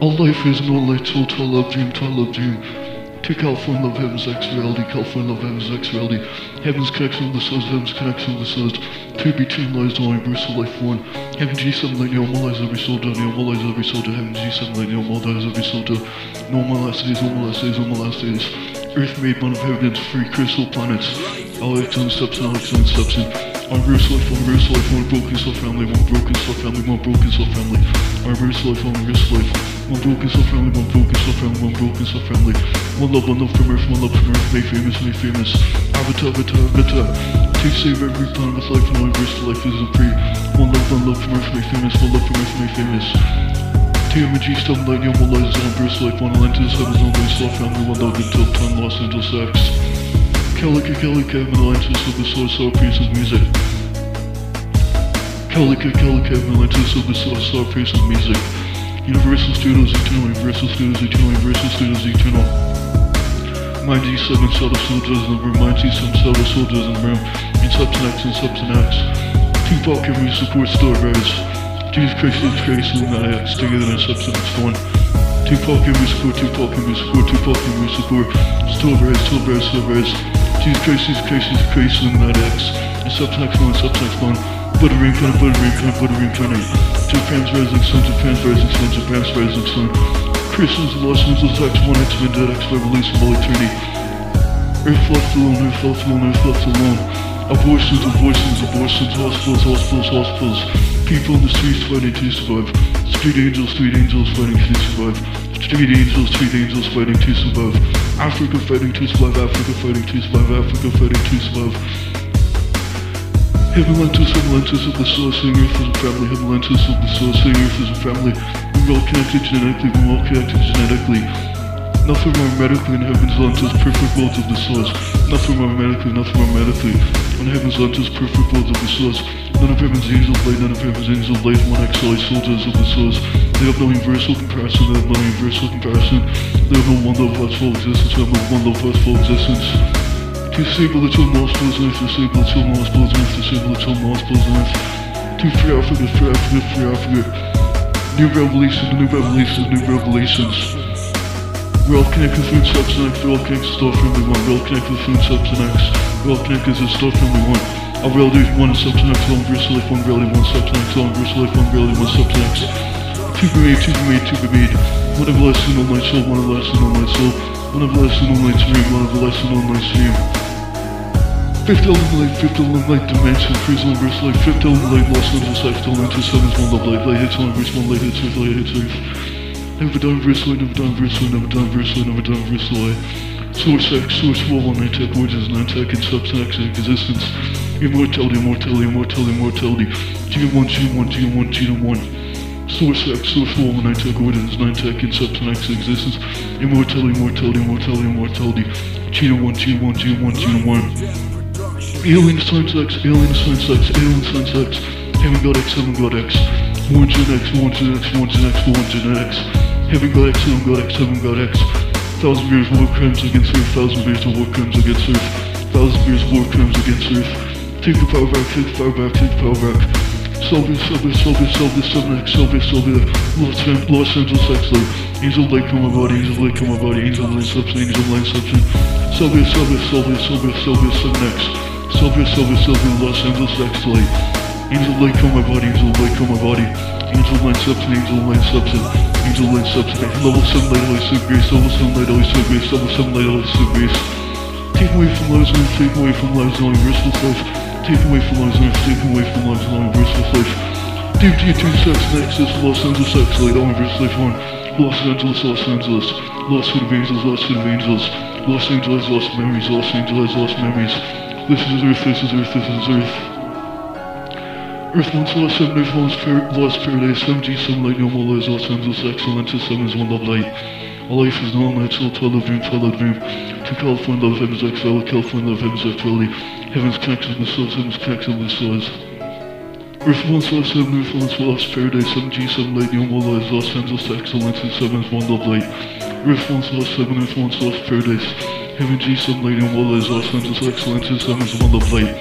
All life is no soul, tall love, dream, tall love, dream. To California love, heaven's X reality, California love, heaven's X reality. Heaven's connection with the stars, heaven's connection with the stars. Two between lies, all universal life one. Heaven G7 light, normalize every to normalize every to heaven G7 light, normalize every to normal last days, normal last days, normal last days. Earth made one of heaven's free crystal planets. All Exxon steps in, Exxon steps in. Our verse life, one verse life, one broken soul family, one broken soul family, one broken soul family. Our verse life, one verse life, one broken soul family, one broken soul family, one broken soul family. One love, one love from earth, one love from earth, made famous, made famous. Avatar, avatar, avatar. To save every plan with life, no verse life isn't free. One love, one love from earth, made famous, one love from earth, made famous. TMG, stone light, young one lies on verse life, one Atlantis, heaven's on base, soul family, one love until time, Los Angeles X. Calica, Calica, Atlantis of the source, our piece of music. Calica, Calica, Atlantis of the source, our piece of music. Universal Studios Eternal, Universal Studios Eternal, Universal Studios Eternal. Mind G7 Soda Soldiers in the room, Mind G7 Soda Soldiers in the room, in Substance X and Substance X. Tupac and we support Star Bears. Jesus Christ is Christ, Illuminati X, together in Substance one. Tupac and we support, Tupac and we support, Tupac and we support. Star Bears, Star Bears, Star Bears. Jesus Christ is Christ is Christ, Illuminati X. In Substance one, Substance one. Butter reincarnate, butter reincarnate, butter reincarnate. Japan's rising sun, Japan's rising sun, Japan's rising sun. Christians, Los Angeles X, one X, Vendetta X, by release of all eternity. Earth left alone, Earth left alone, Earth left alone. Abortions, abortions, abortions, hospitals, hospitals, hospitals. People in the streets fighting to survive. Street angels, street angels fighting to survive. Street angels, street angels fighting to survive. Africa fighting to survive, Africa fighting to survive, Africa fighting to survive. Heaven lenses, heaven lenses of the source, seeing earth as a family, heaven lenses of the source, seeing earth as a family. We're all connected genetically, we're all connected genetically. Nothing more medically in heaven's lenses, perfect worlds of the source. Nothing more medically, nothing more medically. On heaven's lenses, perfect worlds of the source. None of heaven's angels light, none of heaven's angels light, one XLI soldiers of the source. They have no universal comparison, they have no universal comparison. They have no one love, full existence, they have no one love, full existence. Disable the two and disable the two nostrils and disable the two nostrils and to free Africa, free Africa, free Africa. New revelations, new revelations, new revelations. We're all connected through Substance we're all connected to Star Family 1, we're all connected through Substance we're all connected to Star Family 1. Our reality is one Substance one verse life, one reality, one Substance one verse life, one reality, one Substance. To be made, to be made, to be made. One of everlasting all night soul, one of everlasting all night soul, one everlasting all night stream, one everlasting all night stream. Fifth element light, fifth element light dimension, freeze on verse light, fifth element light, Los Angeles X, element two sevens, one love light, light hits one verse one, light hits earth, light hits earth. Never done verse light, never done verse light, never done verse light, never done verse light. Source X, source one nine tech, origins, nine tech, and substance existence. Immortality, immortality, immortality, immortality. G1, G1, G1, G1. Source X, source wall, nine tech, origins, nine tech, and substance existence. Immortality, immortality, immortality, immortality. G1, G1, G1, G1. Alien Science X, Alien Science X, Alien Science X, Heaven God X, Heaven God X, One Gen X, One Gen X, One Gen X, One Gen X, Heaven God X, Heaven God X, Heaven God X, Thousand years war crimes against Earth, thousand years of war crimes against Earth, thousand years war crimes against Earth. Take the power back, take the power back, take the power back. Sylvia, Sylvia, Sylvia, Sylvia, Sylvia, Sylvia, Los, Los Angeles X Angel Light come my body, Angel Light come my body, Angel Light substance, Angel Light substance. Sylvia, Sylvia, Sylvia, Sylvia, Sylvia, Sylvia, X. Sylvia, Sylvia, Sylvia, Los Angeles X Light. Angel light come my body, angel light come my body. Angel light substance, angel light substance, angel light substance. Level 7 light, always so grace, level 7 light, always so grace, level 7 light, always so grace. Take away from lives and take away from lives and universal life. Take away from lives and take away from lives and universal life. Deep G2 Sex Nexus, Los Angeles X Light, universal life 1. Los Angeles, Los Angeles. Lost City of Angels, Lost City of Angels. Los Angeles, Lost Memories, Los Angeles, Lost Memories. This is Earth, this is Earth, this is Earth. Earth once lost, seven Earth once par- lost paradise, seven G, seven light, no more lies, Los Angeles, excellence, seven is one love light. All life is no night, soul, twelve love dream, love dream. To California, love, heaven's valley, California, love, heaven's valley. Heaven's connection with source, heaven's connection with source. Earth once lost, seven Earth once lost paradise, seven G, seven light, no more lies, Los Angeles, excellence, seven is one love light. Earth once lost, seven Earth once lost paradise. Heaven G, and wall is Los Angeles excellence, is one love light.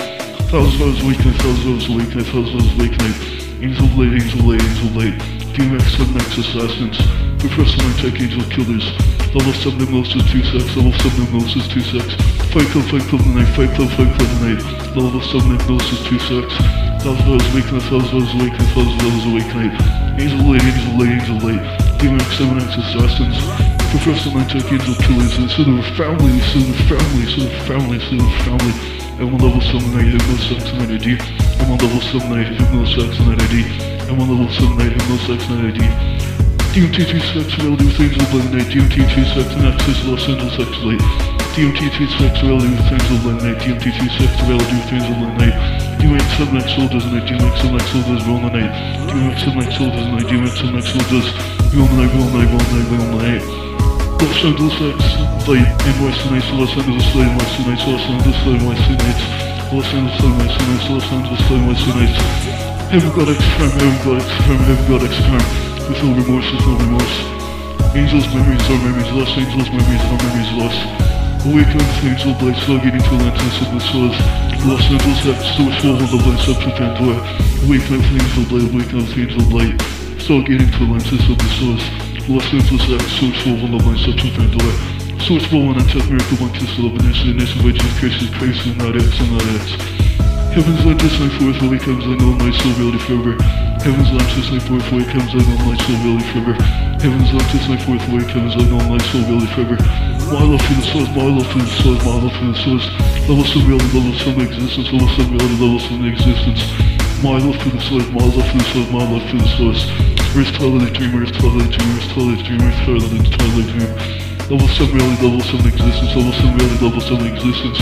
Thousand hours weeknight, thousand hours weeknight, thousand hours weeknight. Angel light, angel light, angel light. DMX, seven X assassins. Professor Light Tech Angel Killers. Level 7 Hypnosis 2 sex. Level 7 Hypnosis 2 sex. Fight Club, Fight Club Tonight, Fight Club, Fight Club Tonight. Level 7 Hypnosis 2 sex. Thousand Wells Awakening, Thousand Wells Awakening, Thousand Wells Awakening. Angel Light, Angel Light, Angel Light. Demon X, 7 X Assassins. Professor Light Tech Angel Killers. Instead of family, instead of family, instead of family, instead of family. I'm on level 7 night, Hypnosex and ID. I'm on level 7 night, Hypnosex and ID. I'm on level 7 night, Hypnosex and ID. DMT2 sex reality with Angel Blend Night. DMT2 sex and access Los Angeles X Light. DMT2 sex reality with Angel Blend Night. DMT2 sex reality with Angel Blend Night. DMX 7 X Soldiers Night. DMX 7 X Soldiers roll the night. DMX 7 X Soldiers Night. DMX 7 X Soldiers roll the night, roll the night, roll the night, roll the night. X Light. NYC Nights. Los Angeles Light. NYC Nights. Los Angeles Light. NYC Nights. Los Angeles Light. NYC Nights. Los Angeles Light. NYC Nights. Heaven God X Firm. Heaven God X Firm. Heaven God X Firm. With no remorse. With no remorse. Angels' memories are memories lost. Angels' memories are memories lost. Awaken with angel blight, slugging into Atlantis of the source. Los Angeles X, source full of the blight, subject Pandora. Awaken with angel blight, awaken with angel blight. Slugging into Atlantis of the source. Los Angeles X, full of the blight, subject Pandora. Source full and attack miracle, one kiss, and nation, Christ, is Christ, not X, and not. Heaven's light this night forever. Away comes like all night, so reality forever. Heaven's light this night forth, away comes like all night, so reality forever. My love for the source, my love for the source, my love for the source. Level some reality, level some existence, level some reality, level some existence. My love for the source, my love for the source, my love for the source. Earth twilight dream, earth twilight dream, earth twilight dream, earth twilight twilight dream. Level some reality, level some existence, level some reality, level some existence.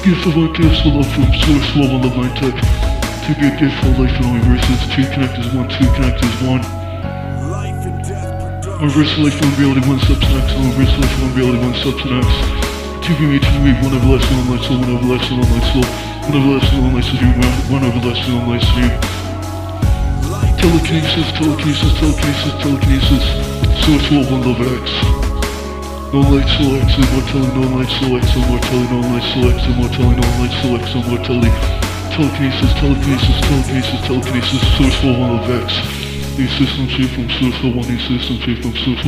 Gift of our gifts, love from source, love of my tech. To be a gift for life all reverses, two connect as one, two connect as one. Reverse life, reality, one substance, reverse life, one reality, one substance. To be made to be one everlasting, one soul, one everlasting, one soul, one everlasting, one soul, one, everlasting, one soul. Telekinesis, telekinesis, telekinesis, telekinesis. One love X. No light selects, immortality, no light selects, immortality, no light selects, immortality, no light selects, immortality. Telekinesis, telekinesis, telekinesis, telekinesis, one of X. New system shape from for one, new system shape from source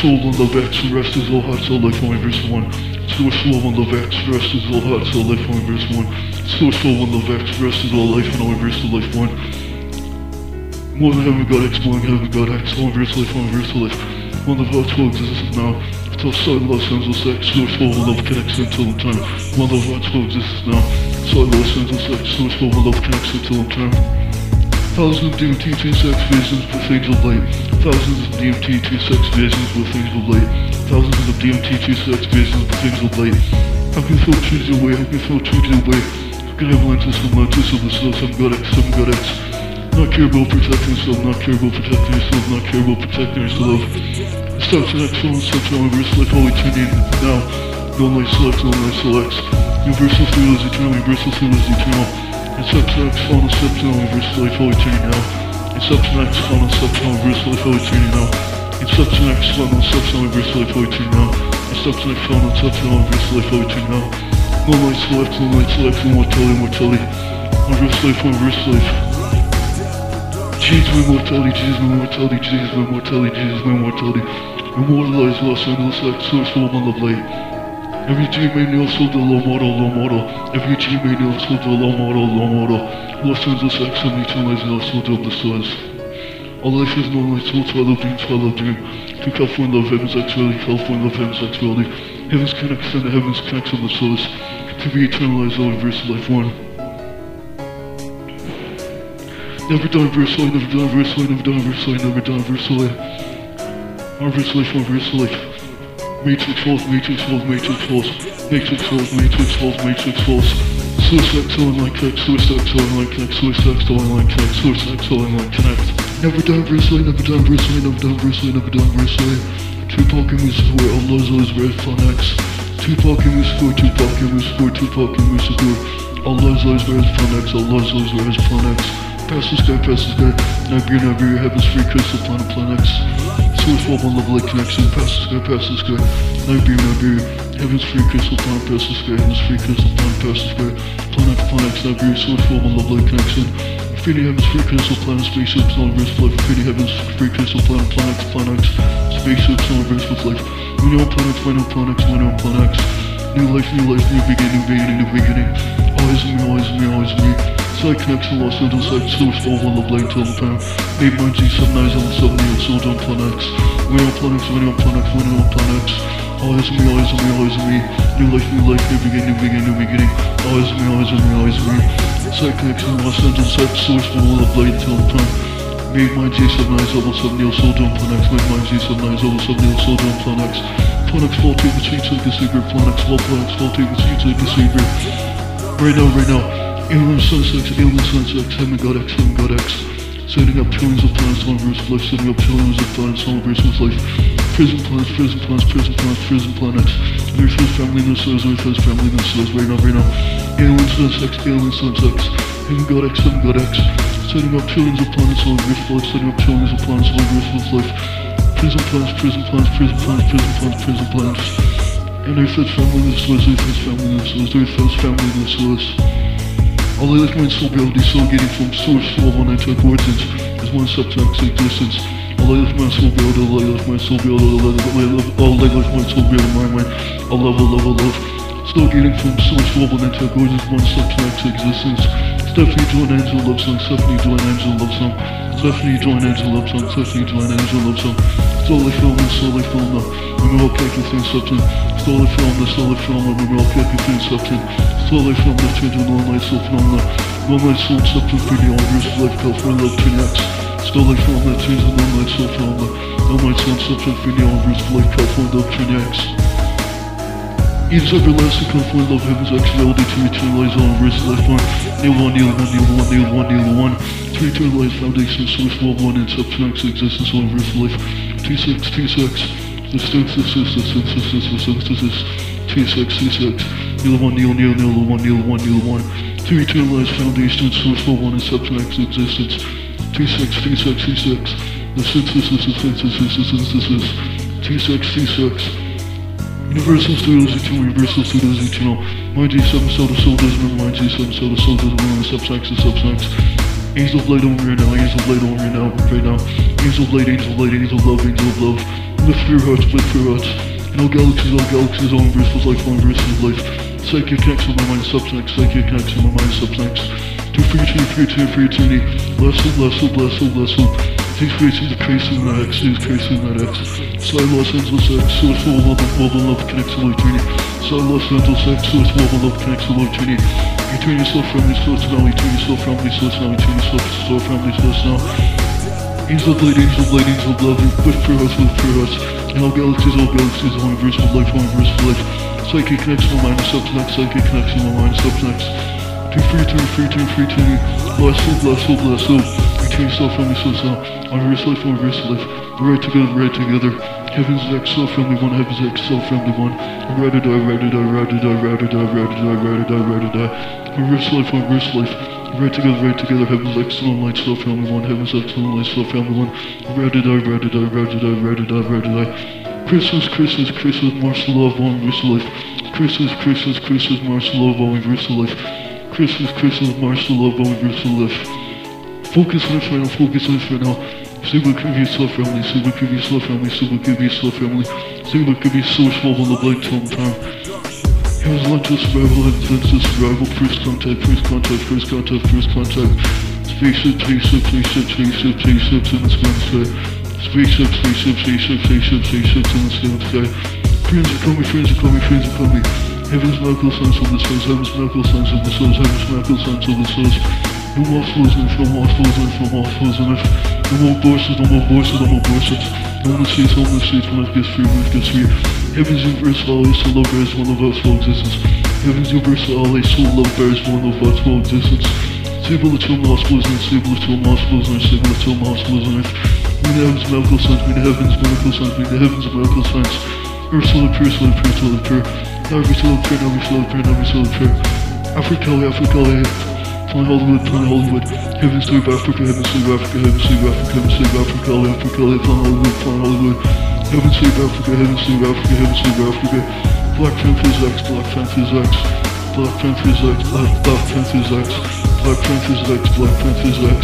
for one of X, rest is all hearts, all life, only verse one. Source for one of X, rest is all hearts, all life, only verse one. For one of X, rest is all life, and only verse of life one. Than heaven God X, than heaven God X, only verse life, only verse life. One of our twelve exists now. Till Side Los Angeles X, source for one love connects until the time. One of our twelve exists now. Side Los Angeles X, source for one love connects until the time. Thousands of DMT2 sex visions with angel light. Thousands of DMT2 sex visions with angel light. Thousands of DMT2 sex visions with angel light. How can feel treated away? How can feel treated away? How can have lenses from lenses of the soul? Some God X, some God X. Not care about protecting yourself, not care about protecting yourself, not care about protecting yourself. Start to next one, start to reverse life, all eternity now. No light selects, no light selects. Universal through is eternal, universal through is eternal. It's up to next, final step to reverse life, all eternity now. It's up to next, final step to reverse life, all eternity now. It's up to next, final step to reverse life, all eternity now. It's up to next, final step to reverse life, all eternity now. No light selects, no light selects, immortality, immortality. Reverse life, reverse life. Jesus, my mortality, Jesus, my mortality, Jesus, my mortality, Jesus, my mortality. Immortalized Los Angeles X, source full of love light. Every G may nail sold to low model, low model. Every G may nail sold to low model, low model. Los Angeles and eternalized Los sold of the stars. All life is no light, soul, twilight dream, twilight dream. To California love, heaven's X reality, California love, heaven's X reality. Heaven's the heavens connects on the source. To be eternalized, all verse life one. Never done verse never done verse never done verse never done verse life. Our verse life, our. Matrix falls, matrix falls, matrix falls. Matrix falls, matrix falls, matrix falls. Source X, online connect, source X, online connect, source X, online connect, source X, online connect. Never done verse never done verse never done verse never done verse life. Tupac and Music for Allah's always red fun X. Tupac and Music for, Tupac for, Tupac and Music for. Allah's always red fun X, Allah's red fun X. Pass this guy, pass this guy. Now green, now green, heaven's free crystal, planet, planet X. Source love on love light connection. Pass this guy, pass this guy. Now green, now green. Heaven's free crystal, planet, pass this guy. Heaven's free crystal, planet, pass this guy. Planet, planet now green. Source love on love light connection. Infinity heavens, free crystal planets, spaceships, all verse life. Infinity heavens, free crystal planet, planets, planets, spaceships, all verse with life. We know planets, we know planets, we know planets. New life, new life, new beginning, beginning, new beginning. Always me, always me, always me. Side connection, Los Angeles, side source, all one of blade, till the time. Eight nine G, seven nine, seven seven, eight, so done planets. We know planets, we know planets, we know planets. Always me, me, always me. New life, new life, new beginning, new beginning, new beginning. Always me, always me, always me. Side connection, Los Angeles, side source, all one of blade, till the time. Made my G79 level 7 Neil Soldon Planex, made my G79 level 7 Neil Soldon Planex. Planex 14 between Sleep Deceiver, Planex 12 Planex 14 between Sleep Deceiver. Right now, right now. 6, Alien Sun 6, Heaven God X, Heaven God X. Setting up trillions of planets, one verse life, setting up trillions of planets, one verse life. Prison planets, prison planets, prison planets, prison planets. Earth has family in the Earth has family in the right now, right now. 6, Alien Sun 6. Heaven God X, Heaven God X. Setting up trillions of planets on Earth life, setting up trillions of planets on Earth life. Prison planets, prison planets, prison planets, prison planets, prison planets. And Earth has family in the Earth has family in the Earth has family in the source. All I left my soul reality soul getting from source all one I took origins is one subtext existence. All I left my soul reality, all I left my soul reality, all I left all I left my soul reality, my mind, a love, a love, a love. Still getting from source all one I took origins, one subtext existence. Stephanie join Angel love song, Stephanie join Angel love song, Stephanie join Angel love song, Stephanie join Angel love song. Slowly film this, slowly film the Remember all within substance. Slowly film this, slowly film the Remember all cake within substance. Slowly film this, changing all night soul phenomena. All night substance for the all versus life love to next. Slowly film that, changing all night soul phenomena. All night substance for the all versus life love to next. Ease everlasting comfort, love heaven's actuality to eternalize all versus life one. Kneel one, kneel one, kneel one, kneel one, kneel one. To eternalize foundation, source, one, and substance existence all versus life. T6, T6. The synthesis, the synthesis, the synthesis. T6, T6. Kneel one, kneel, kneel, kneel one, kneel one, kneel one. To eternalize foundation, source, love one, and substance existence. T6, T6, T6. The synthesis, the synthesis, the synthesis. T6, T6. Universal Studios eternal, Universal Studios eternal. My G7 soda soul doesn't my G7 soda soul doesn't remember and substance. Angel of light over here now, angel of light over here now, right now. Angel of light, angel of light, angel of love, angel of love. Lift your hearts, lift your hearts. All galaxies, all galaxies, all universes, life, all universes, life. Psychic connection, my mind, substance, psychic connection, my mind, substance. To free eternity, free eternity, free eternity. Blessed, blessed, blessed, blessed. He's creating the creation that X, he's creating that X. Side Los Angeles X, source full of love, love and love connects to eternity. Side Los Angeles X, source full of love connects to eternity. Eternity soul family, source now, eternity soul family, source now, eternity soul, soul family, source now. Angel of light, angel of light, angel of love, with for us, with for us. In all galaxies, all galaxies, all universe of life, all universe of life. Psychic connection, my mind, substance, psychic connection, my mind, substance. To free eternity, free eternity, free eternity. Bless soul, bless soul, bless soul. Eternity soul family, source now. On reverse life, on reverse life. Right together, right together. Heaven's X, soul family one, heaven's X, soul family one. Ready to die, ready to die, ready to die, ready to die, ready to die, ready to die, ready to die. Reverse life, on reverse life. Right together, right together, heaven's soul light, soul family one, heaven's soul light, soul family one. Die, ready to die, ready to die, ready to die. Christmas, Christmas, Christmas, Marshall love, on reverse life. Christmas, Christmas, Christmas, Marshall love, on reverse life. Christmas, Christmas, Marshall love, on reverse life. Focus on it right now, focus on it right now. Super Kirby Slow Family, Super Kirby Slow Family, Super Kirby Slow Family, Super Kirby Slow Small on the Tom Time. Here's to survival, here's to survival, first contact, first contact, first contact, first contact. Spaceship, spaceship, spaceship, spaceship, spaceships in the sky. Spaceship, spaceship, spaceship, spaceship, spaceships in the sky. Friends are coming, friends are coming, friends are coming. Heaven's miracle signs of the souls, heaven's miracle signs of the souls, heaven's miracle signs of the souls. No more fools and no more fools and no more and if no more voices, no more voices, no more voices. Seats, no more seats, life gets free, life gets free. Heaven's universal, always so love bears one of us for existence. Heaven's universal, always so love bears one of us for existence. Sable the two hospitals and sable the two hospitals and earth. May the heavens signs, may the heavens signs, may the heavens miracle signs. Earth solid prayer, solid prayer, solid prayer. Every solid prayer, every solid prayer, every solid prayer. Africa, Africa, Planet Hollywood, Planet Hollywood. Heavens save Africa, heavens save Africa, heavens save Africa, heavens save Africa, Africa, Planet Hollywood, Planet Hollywood. Heavens save Africa, heavens save Africa, heavens save Africa. Black Panthers X, Black Panthers X. Black Panthers X, Black, Black Panthers X. Black Panthers X, Black Panthers X.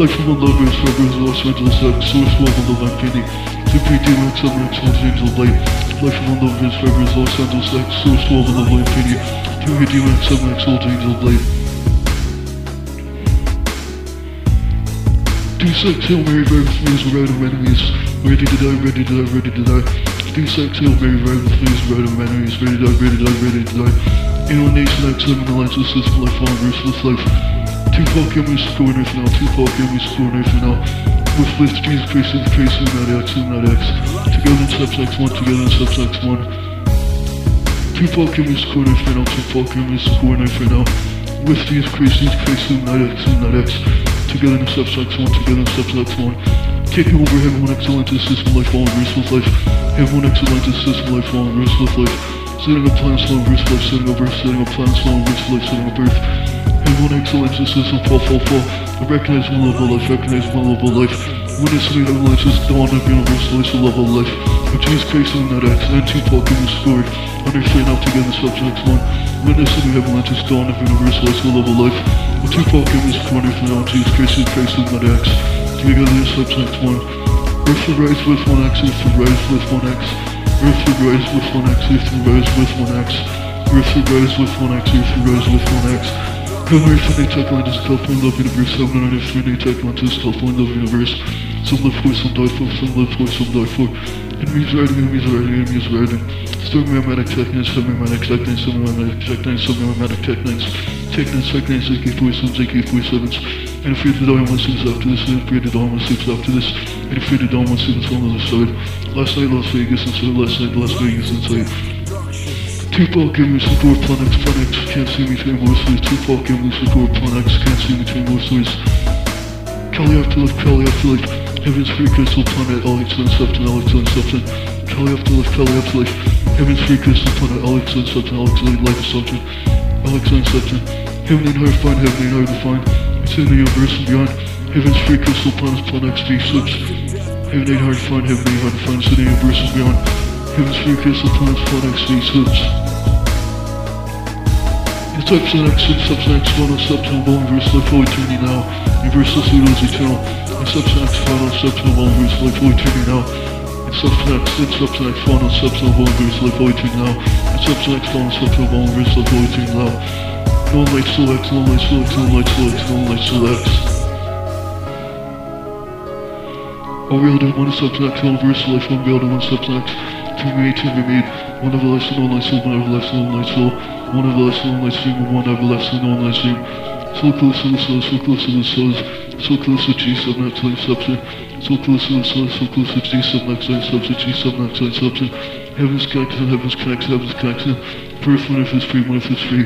Life from Lovers, Rebels, Los Angeles X, Source Love of the Infinity. 2PD Max, MX, Old Angel Light. Life from Lovers, Rebels, Los Angeles X, Source Love of the Infinity. 2PD Max, MX, Old Angel Light. D6, Hail Mary, Fleas, Red of Enemies. Ready to die, ready to die, ready to die. D6, Hail Mary, Fleas, Red of Enemies. Ready to die, ready to die, ready to die. Alienation X, Living Alliance System, Life on, Merciless Life. Tupac, Enemies, Score Knife now. Tupac, Enemies, Score Knife now. With Lift, Jesus Christ, Christ, not X, not X. Together in Subsex 1, together in Subsex 1. Tupac, Enemies, Score Knife now. Tupac, Enemies, Score Knife now. With Jesus Christ, Jesus Christ, not X, not X. Together in Subsex 1, together in Subsex 1. Taking over Heaven 1 Excellent System Life on Merciless Life. Heaven 1 Excellent System Life on Merciless Life. Setting up plans for Verse Life, setting up Earth, setting up plans for Verse Life, setting up Earth. Heaven 1 Excellent System fall, fall, fall. I recognize my level of life, recognize my level of life. Witness me avalanche is dawn of universal is the level of life. Of Jesus Christ and that X, Tupac in the scored. Understand now together subjects 1. Witness me avalanche is dawn of universal is the level of life. Of Tupac in this corner for now, Christ and Christ and that X. Together in subject 1. Earth will rise with 1x, Earth will rise with 1x. Earth will rise with 1x, Earth will rise with 1x. Earth will rise with 1x, Earth will rise with 1x. Heaven Earth and Tech Line is California Love Universe, Heaven and Earth and Tech Line is California Love Universe. Some live for, some die for, some live for, some die for. Enemies riding, enemies riding, enemies riding. Storm Ramatic Technines, Semi-Ramatic Technines, Semi-Ramatic Technines, Semi-Ramatic Technines. Technines, Technines, AK-47s, AK-47s. And you're the Diamond Sleeps after this, and you're the Diamond Sleeps after this, and you're the Diamond Sleeps on the other side. Last night, Las Vegas inside, last night, Las Vegas inside. Tupac give me support, Planex, Planex, can't see me between more sleeves. Tupac give me support, Planex, can't see me between more sleeves. Kelly Afterlife, Kelly Afterlife, Heaven's Free Crystal Planet, Alex and Substance, Alex and Substance. Kelly Afterlife, Kelly Afterlife, Heaven's Free Crystal Planet, Alex and Substance, Alex and Life Assumption. Alex and Substance. Heaven and hard to find, heaven and to find. It's in the universe and beyond. Heaven's Free Crystal Planets, Planet XD6. Heaven ain't hard to find, heaven ain't hard to find, in the universe and beyond. Heaven's Free Crystal Planets, Planet XD6. It's Substance X, Substance X, Final Substance One, Verse Life, Holy Trinity now. Universal Pseudo is eternal. It's X, Final Substance One, Verse Life, Holy Trinity now. It's Substance X, it's Substance X, Final Substance One, Verse Life, Holy Trinity now. It's Substance X, Final Substance One, Verse Life, Holy Trinity now. No light, still X, no light, still X, no light, still X, no light, still X. All real to one substance, all verse life, one real to one substance. To made, to be made. One everlasting, one light soul, one everlasting, one light soul. One everlasting, one light stream, and one everlasting, one light stream. So close to the soul, so close to the souls. So close to G sub next line substance. So close to the soul, so close to G sub next line substance. G sub next line substance. Heaven's connection, heaven's connection, heaven's connection. First one if it's free, one if it's free.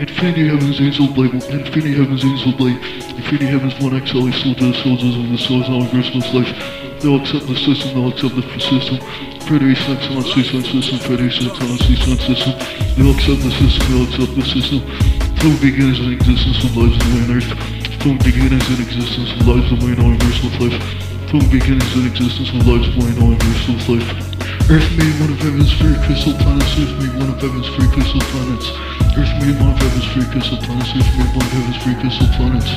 Infinity Heaven's Angel Blade, Infinity Heaven's Angel Blade, Infinity Heaven's one XLA soldiers, soldiers of the souls, all universalist life. They'll accept the system, they'll accept the system. Federation Excellence System, System, Federation Excellence System, System. They'll accept the system, they'll accept the system. From beginnings in existence of lives of the earth. From beginnings in existence of lives of the universal life. From beginnings in existence of lives of the universal life. Earth made one of heaven's free crystal planets. Earth made one of heaven's free crystal planets. Earth made one of heaven's free crystal planets. Earth made one of heaven's free crystal planets.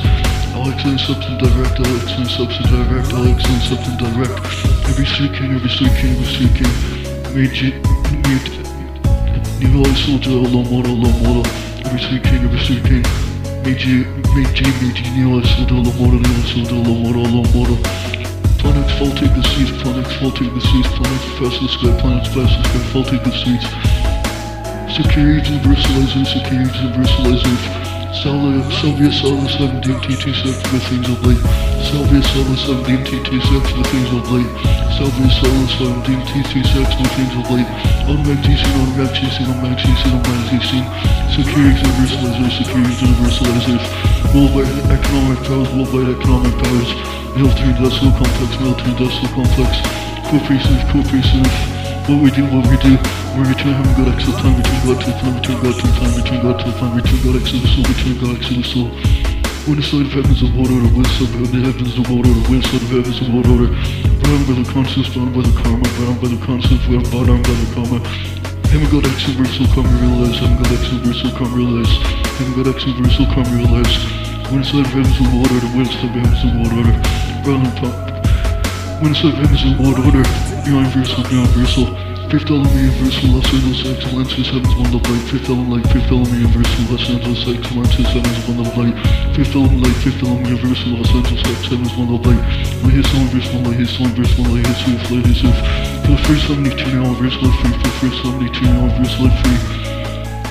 Alex and substance direct. Alex and substance direct. Alex and substance direct. Every street king, every street king, every street king. Made you, made Nikolai soldier, low model, low model. Every street king, every street king. Made you, made G, made you Nikolai soldier, low model, Nikolai soldier, low model, low model. Planets fall take the seas, planets fall take the planets pass the sky, planets pass the sky, fall take the streets. Security universalizer, security universalizer. Salvia, Salvia, 17 T26 the things of blade. Salvia, Salvia, 17 T26 the things of blade. Salvia, Salvia, 17 T26 the things of blade. Automatic TC, automatic TC, automatic TC, automatic TC. Security universalizer, security universalizer. Worldwide economic powers, worldwide economic powers. Military industrial complex, military industrial complex. Corporations, corporations. What we do, what we do. We return heaven, God, the time, return God to the time, return God to the time, return God to the time, return God, to the soul, return God, to the soul. When the side of heavens of world order, when the side of heavens of world order, when the side of heavens of world order. Bound by the conscience, bound by the karma, bound by the conscience, bound by the karma. Heaven God X universal come realize, heaven God X universal come realize, heaven God X universal come realize. Order, when inside of heaven's the Lord order. And pop. Heaven's the Lord order, beyond universal, beyond universal. Fifth element universal, Los Angeles excellence, heaven's one light. Fifth element light, fifth element universal, Los Angeles excellence, heaven's one light. Fifth element light, fifth element universal, Los Angeles heaven's one of light. Light his soul, verse one, light his soul, verse one, light his earth, light his earth. For the first 72 universe, light free. For the first 72 universe, light free.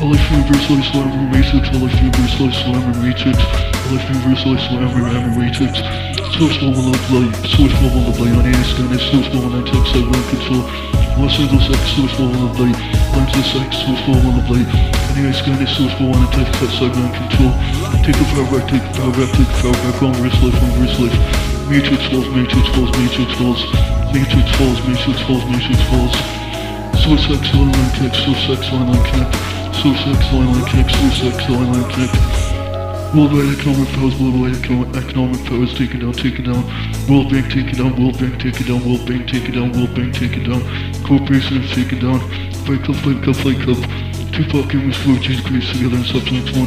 All life universe, light slammer, matrix. All life universe, light slammer, matrix. All life universe, light slammer, hammer, matrix. Source level of light, source level of light on any scan, source level of text, I will control. Los Angeles X, source level of light. Lenses X, source level of light. Any scan, source level of text, I will control. Take a power back, take a power back, take a power back, on wrist life, on wrist life. Matrix falls, matrix falls, matrix falls. Matrix falls, matrix falls, matrix falls. Source X, line line connect, source X, line line connect. Source X, line line connect, source X, line line connect. Worldwide economic powers, worldwide economic, powers taken down, taken down. World Bank taken down, World Bank taken down, World Bank taken down, World Bank taken down. Corporations taken down. Fight Club, Fight Club, Fight Club. Tupac and Miss 4G's creates together in Substance 1.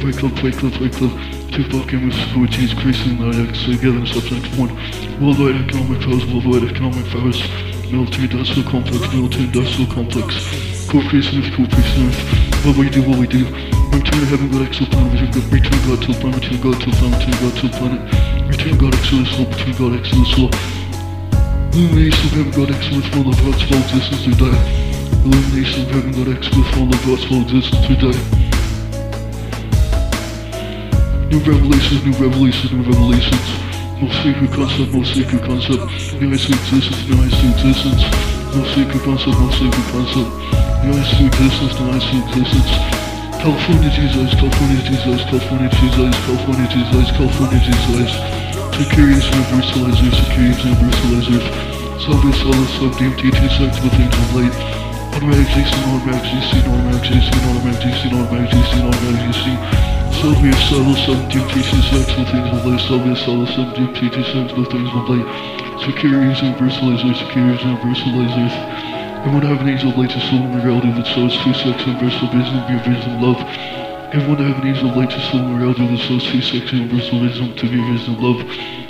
Fight Club, Fight Club, Fight Club. Tupac and Miss 4G's creating that together in Substance 1. Worldwide economic powers, worldwide economic powers. Military industrial complex, military industrial complex. Corporations, corporations. What we do, what we do. Return to heaven, God, exoplanet, return God to the planet, return God to the planet, return God to planet. Return God, exodus, soul, return God, exodus, soul. Illumination of heaven, God, exodus, full of hearts, full existence to die. Illumination of heaven, God, exodus, full of hearts, full existence to die. New revelations, new revelations, new revelations. Most sacred concept, most sacred concept. Eyes to existence, eyes to existence. Most sacred concept, most sacred concept. Eyes to existence, eyes to existence. California Jesus, California Jesus, California Jesus, California Jesus, California Jesus. Securities universalizers, securities universalizers. Subway solid sub DMT two sex with angel light. Automatic GC, GC, GC, GC, GC, GC. Sub DMT two sex with angel light. Solid sub DMT two sex with angel light. Securities universalizers, securities universalizers. Everyone have an angel of light to soul the reality of the soul's two sex universal vision, be of love. Everyone have an angel of light to soul the reality of the soul's two sex universal vision to be of love.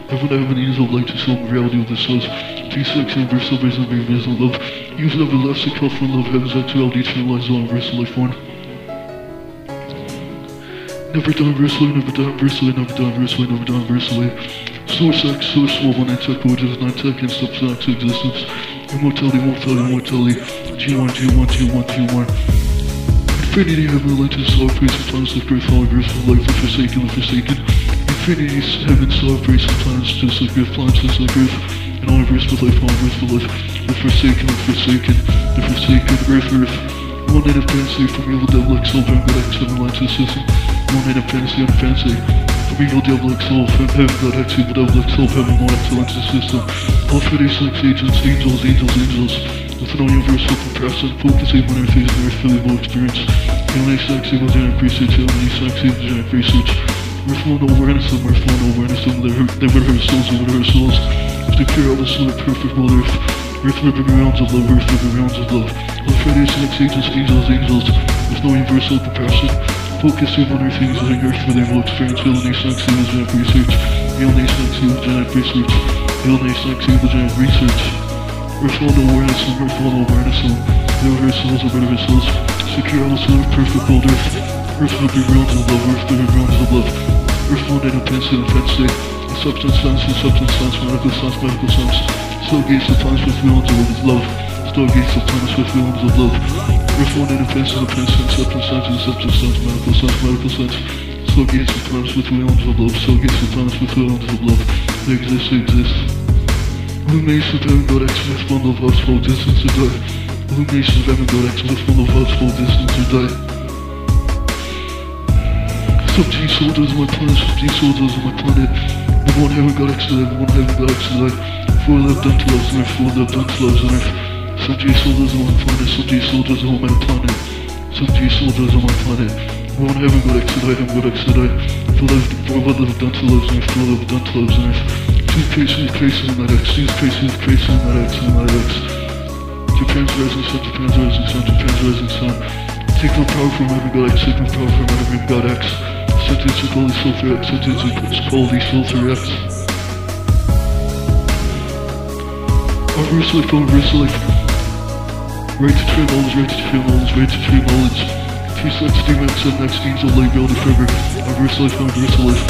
Everyone have an angel of light to soul the reality of the soul's two sex universal vision, be of love. Use love, love, seek health, for love, heaven's actuality, eternal lies, all universal life one. Never die universally, never die universally, never die universally, never die universally. Source X, source small one, tech origins, nine tech, and substance existence. Immortality, mortality, mortality. G1, G1, G1, G1. Infinity, heaven, light, and soul, praise, and planets, like earth, all earth, life, the forsaken, the forsaken. Infinity, heaven, soul, praise, and planets, just like earth, planets, just like earth. And all earth, with life, all earth, with life. The forsaken, the forsaken, the forsaken, earth, earth. One night of fantasy from evil devil, like soul, God, X, seven lines to the system. One night of fantasy on fantasy. Evil devil, from heaven, God, X, evil devil, soul, heaven, one excellence to system. All 36 agents, angels, angels, angels. With no universal comparison, focusing on earth is an earth physical experience. Only sex equals genetic research, only sex equals genetic research. We're flown over innocent, we're flown over innocent, they would they hurt souls, they hurt souls. To cure all the soul of perfect will earth. Earth ripping rounds of love, earth ripping rounds of love. All 36 agents, angels, angels. With no universal comparison. Focusing on earth things like their will experience, only sex equals genetic research. Only sex equals genetic research. Only sex equals genetic research. Full awareness and of awareness and our souls and our souls. Secure all soul of perfect world earth. Earth will be realms of love, earth will be realms of love. Earth will in offense and offense day. Substance sense and substance sense, medical sense, medical sense. Stargates of planets with realms of love. Stargates of planets with realms of love. Earth will in offense and offense and substance sense substance sense, medical sense, medical sense. Stargates of planets with realms of love. Stargates of planets with realms of love. They exist, they exist. Illumination of heaven, God, X, with one of us, full distance to die. Illumination of heaven, God, X, with one of us, full distance to die. Sub-G soldiers on my planet, Sub-G soldiers on my planet. Everyone heaven, God, X, die, everyone heaven, God, X, to die. Four lived unto loves earth, four lived unto loves on Sub-G soldiers on my planet, Sub-G soldiers on my planet. Sub-G soldiers on my planet. Everyone heaven, God, X, to die, heaven, God, X, to die. Four lived, four lived unto loves on earth, four lived unto loves on earth. Two cases, cases in that X, two cases, cases in that X, in that X. Japan's rising sun, Japan's rising sun, Japan's rising sun. Take no power from heaven, God X, take no power from heaven, God X. sentence of quality filter X, sentence of quality filter X. Reverse life, reverse life. Right to trade knowledge, right to trade knowledge, right to trade knowledge. Two sets, two max, and next means a light building forever. Reverse life, reverse life.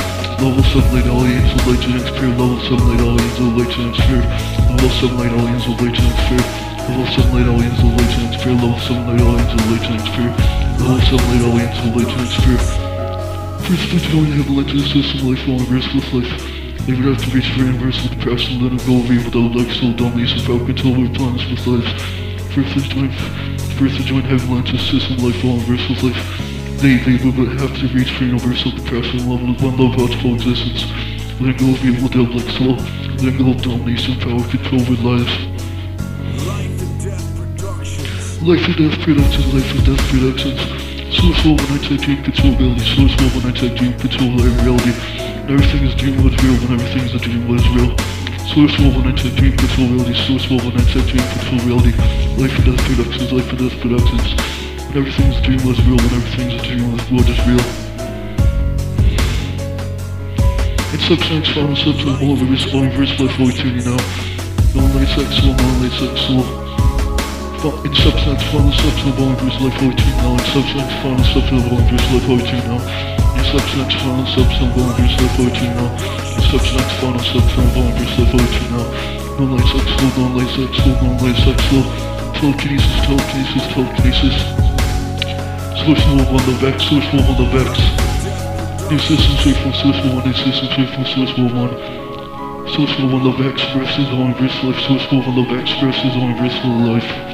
Level 7 light aliens with light genetics pure. Level 7 light aliens with light genetics pure. Level 7 light aliens with light genetics pure. Level 7 light aliens with light genetics pure. Level 7 light aliens with light genetics pure. Level 7 light aliens with light genetics pure. First, go and have a lens system life on reverse with life. Leave it up to reach for universal depression, let it go over without life, soul, dumb, use of power control over plans with life. First, join, first, let's join heavy lenses system life reverse with life. They, they would have to reach for universal depression, level one love out full existence. Let go of evil, devil, like soul. Let go of domination, power, control over lives. Life and death productions, life and death production. Life and death productions. Source will when I take dream control reality. Source will when I take dream control reality. Everything is dream was real when everything is a dream was real. Source will when I dream control reality. Source will when I dream control reality. Life and death productions, life and death productions. When everything's a dream was real, when everything's a dream was what is real. In substance, final substance, all over this long verse life, all eternity now. Non-late sex soul, non-late sex soul. In substance, final substance, all verse life, all eternity now. In substance, final substance, all verse life, all eternity now. In substance, final substance, all verse life, all eternity now. In substance, final substance, all verse life, all eternity now. Non-late sex soul, non-late sex soul, non-late sex soul. Telekinesis, telekinesis, telekinesis. Source will on the vex, source will on the vex. New system safe from source will one, new system safe from source will one. Source will on the vex versus on verse life, source will on the vex versus on verse life.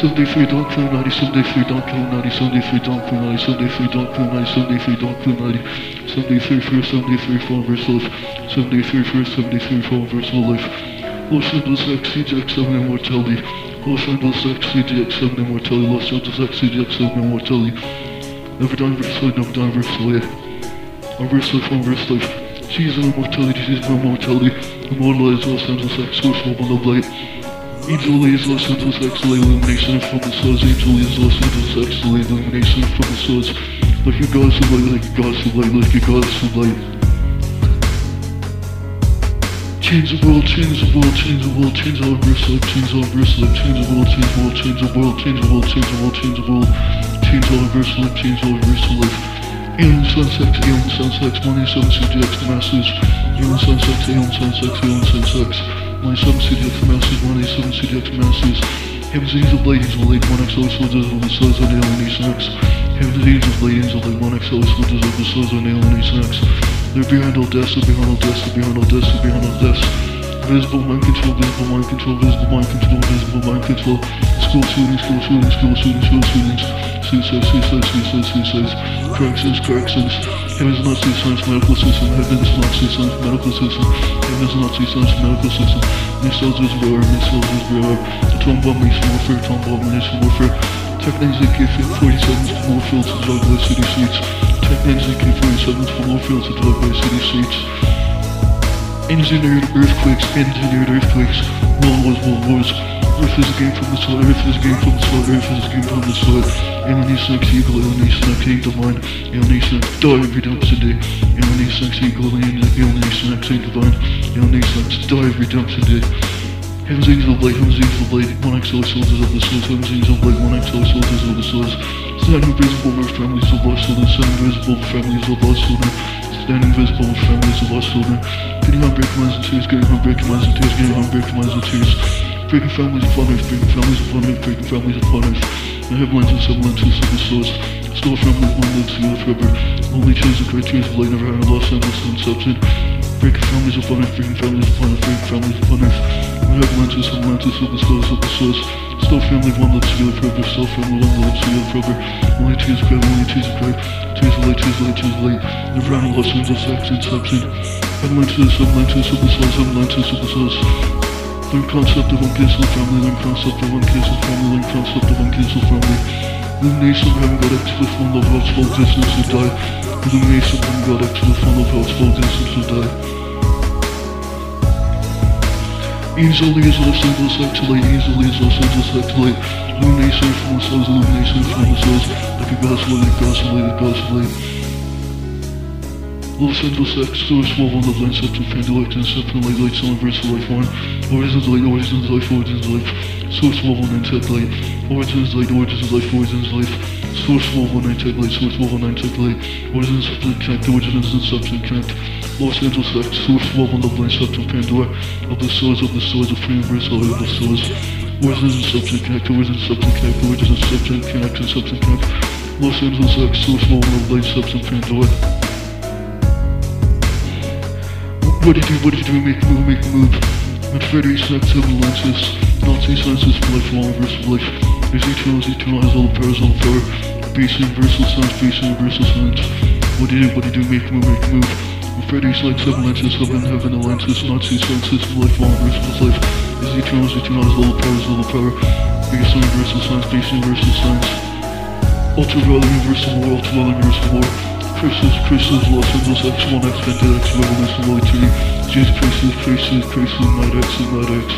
Sunday free don't kill ninety, Sunday free don't kill ninety, Sunday free don't kill ninety, Sunday free don't kill ninety, Sunday free don't kill ninety, Sunday free for Sunday free for verse life, Sunday free for Sunday free for verse life. Los Angeles X, CJX7 immortality. Los Angeles X, CJX7 immortality. Los Angeles X, CJX7 immortality. Never die, verse life, never die, verse life. On verse life, on verse life. Jesus immortality, Jesus immortality. Immortalized Los Angeles X, source of light. Angel is Los Angeles X, lay illumination from the source. Angel is Los Angeles X, lay illumination from the source. Like a goddess of light, like a goddess of light, like a goddess of light. Change the world, change the world, change the world, change our verse life, change our verse life, change the world, change the world, change the world, change the world, change the world, change the world, change our verse life, change our verse life. Alien Sunsex, Alien Sunsex, Money 7 CGX Masters, Alien Sunsex, Alien Sunsex, Alien Sunsex, Money 7 CGX Masters, Money 7 CGX Masters, Heaven's Angels, Ladies of Late, One XO Soldiers of the Stars on Alien X, Heaven's Angels, Ladies of Late, One XO Soldiers of the Stars on Alien X, they're behind all deaths, they're behind all deaths, they're behind all deaths, they're behind all deaths. Visible mind control, visible mind control, visible mind control, visible mind control. School shootings, school shootings, school shootings, school shootings. Suicide, suicide, suicide, suicides. Corrections, corrections. Heaven's Nazi science medical system. Heaven's Nazi science medical system. Heaven's Nazi science medical system. Missiles is rare, missiles is rare. Atom bombing, warfare, atom bombing, warfare. Techniques AK-47s to more fields to drug by city streets. Techniques AK-47s for more fields to drug by city streets. Engineered earthquakes, engineered earthquakes, world wars, world wars. A game from the is a game from the is a game from the soil. Alienation X equal, alienation X ain't divine, alienation X die every damn today. Alienation X equal, alienation X ain't divine, alienation X die every damn today. Heaven's angels of light, heaven's angels of light, one XO soldiers of the source, heaven's angels of light, one XO soldiers of the source. Stand invisible, earth families of lost children, stand invisible, families of lost children. Stand invisible, families of lost children. Getting breaking minds and tears, getting breaking minds and tears, getting breaking minds and tears. Breaking families upon earth, breaking families upon earth, breaking families upon earth. The headlines and sublenses of the source. Still families, one lives together forever. Only chosen criteria of light, never had a lost and substance. Breaking families upon earth, breaking families upon earth, breaking families upon earth. The headlines and sublenses of the source of the source. Still family, one lives together forever. Still family, one lives together forever. Only choose crime, only choose crime. Choose light, choose light, choose light. Never had a lost endless sex and substance. Headlances, sublenses of the source, headlances of the source. Learn concept of unkissable family, learn concept of unkissable family, learn concept of unkissable family. Illumination heaven God X the full of God's full distance to die. Illumination heaven God X the full of God's full distance to die. Easily is Los Angeles actolate, easily is Los Angeles actolate. Illumination from the souls, illumination from the souls. Like a God's light, God's light, God's light. Los Angeles X, Source, Wobble, Love, Line, Septum, Pandelic, and Septum, Light, Light, Universal, Life, One, Origins, Light, Origins, Life, Origins, Life, Source, Wobble, Nine, Tech, Light, Origins, Light, Origins, Life, Origins, Life, Source, Wobble, Nine, Tech, Light, Source, Wobble, Nine, Tech, Light, Origins, Connect, Origins, and Septum, Connect, Los Angeles X, Source, Wobble, Love, Line, Septum, Pandora, of the Swords, of the Swords, of Free Universal, of the Swords, Origins, and Septum, Connect, Origins, Septum, Connect, Origins, and Septum, Connect, and Septum, Connect, Los Angeles X, Source, Wobble, Love, Line, Septum, Pandora, what do you do, what do you do, make a move, make a move. Snacks seven lenses, Nazi senses life, long verse of life. There's eternal, eternal, all the powers, all the power. Base universal science, base universal science. What do you do, what do you do, make a move, make a move. Like seven lenses, heaven, heaven, lenses, Nazi senses life, long verse of life. There's eternal, eternal, all the powers, all the power. Base universal science, base universal science. Ultra universal war, ultra universal war. Crisis, Crisis, Los Angeles X1, X, Vendetta, X, Revolution, Loyalty, Jesus, Crisis, Crisis, Crisis, Night X, and Night X.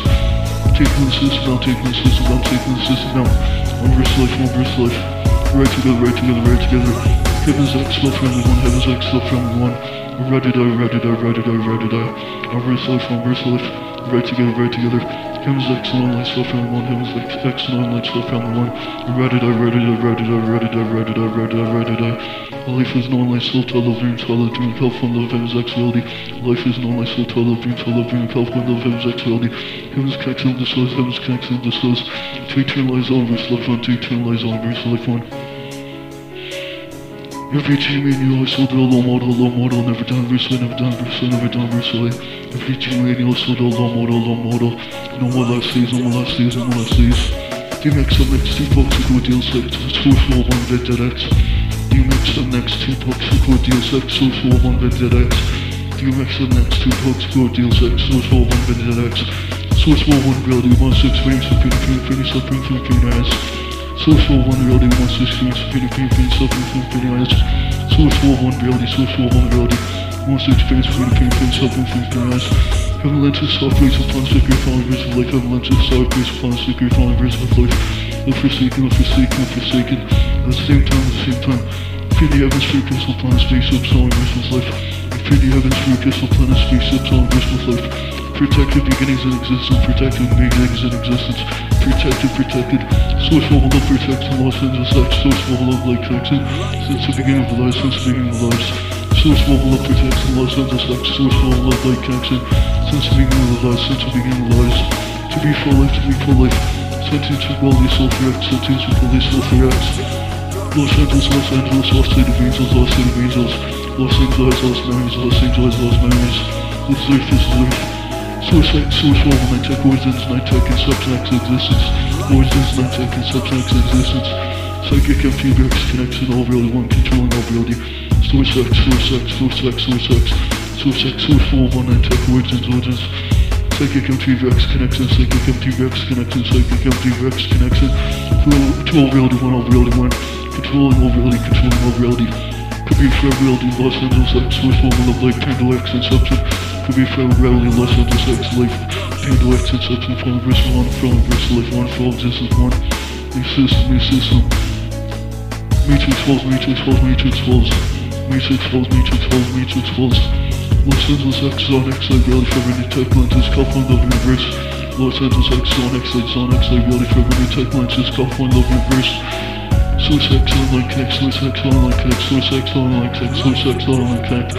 Taking the system out, taking the system out, taking the system out. One verse life, one verse life. Right together, right together, right together. Heaven's X, love family one, Heaven's X, love family one. Ready die, ready die, ready die, ready die. One verse life, one verse life. Right together, right together. Heaven's X, long life, love family one, Heaven's X, long life, love family one. Ready die, ready die, ready die, ready die, ready die, ready die, ready die. Life is known like soul, love dreams, all love dream, California, love, heaven's actuality. Life is known like soul, love dreams, all love dream, California, love, heaven's actuality. Heaven's connection, the souls, heaven's connection, the souls. To eternalize all verse, life one, to eternalize all verse, life one. Every dream in you, I sold a low model, low model, never done verse, never done verse, never done verse, Every dream in you, I sold a low model, low model. No more last days, no more last days, no more last days. DMX, folks who go deals like two, four, one, dead, dead X. DMX the next two go deals X source for one vended X. DMX the next two go deals X source for one vended X. Source for one reality one six frames for pin pin pin suffering from pin eyes. Source for one reality one six frames for pin pin pin suffering from pin eyes. Source for one reality source for one reality one six frames for pin pin suffering from pin eyes. Heaven lenses soft rays upon secret falling verse of life. Heaven lenses soft rays upon secret falling verse of life. The forsaken, the forsaken, the forsaken. At the same time, at the same time. The heavens, free crystal planet, space up, solid versus life. Fear the heavens, free crystal planet, space up, solid versus life. Protected beginnings in existence, protected beginnings in existence. Protected, protected. Source level of protection, Los Angeles X, source level of light connection. Since the beginning of the lives, since the beginning of the lives. Source level of protection, Los Angeles X, source level of light connection. Since the beginning of the lives, since the beginning of the lives. To be full life, to be full life. Sentence equality, soul for X, sentence equality, soul for X. Los Angeles, Los Angeles, Lost State of Angels, Lost State of Angels, Los Angeles, Lost Memories, Los Angeles, Lost Memories. This Earth. Source X, Source Level, Night Tech, Origins, Night Tech, and Subtext Existence. Origins, Night Tech, and Subtext Existence. Psychic MT Rex connection, all reality, one controlling all reality. Source X, Source X, Source X, Source X. Source X, Source Level, Night Tech, Origins, Origins. Psychic MT Rex connection, Psychic MT Rex connection, Psychic MT Rex connection. To all reality, one, all reality, one. Controlling all reality, controlling all reality. Could be forever reality, Los Angeles X, source level of life, Panda X, substance. Could be forever reality, Los Angeles X, life, Panda X, substance. From verse one, from verse life, one, for all existence, one. New system, new system. Matrix falls, Matrix falls, Matrix falls. Matrix falls, Matrix falls, Matrix falls. Los Angeles X, Zone X, like reality, forever new tech lenses, California love universe. Los Angeles X, Zone X, like Zone X, like reality, forever new tech lenses, California love universe. Source X online connect, Source X online connect, Source X online connect, Source X online connect.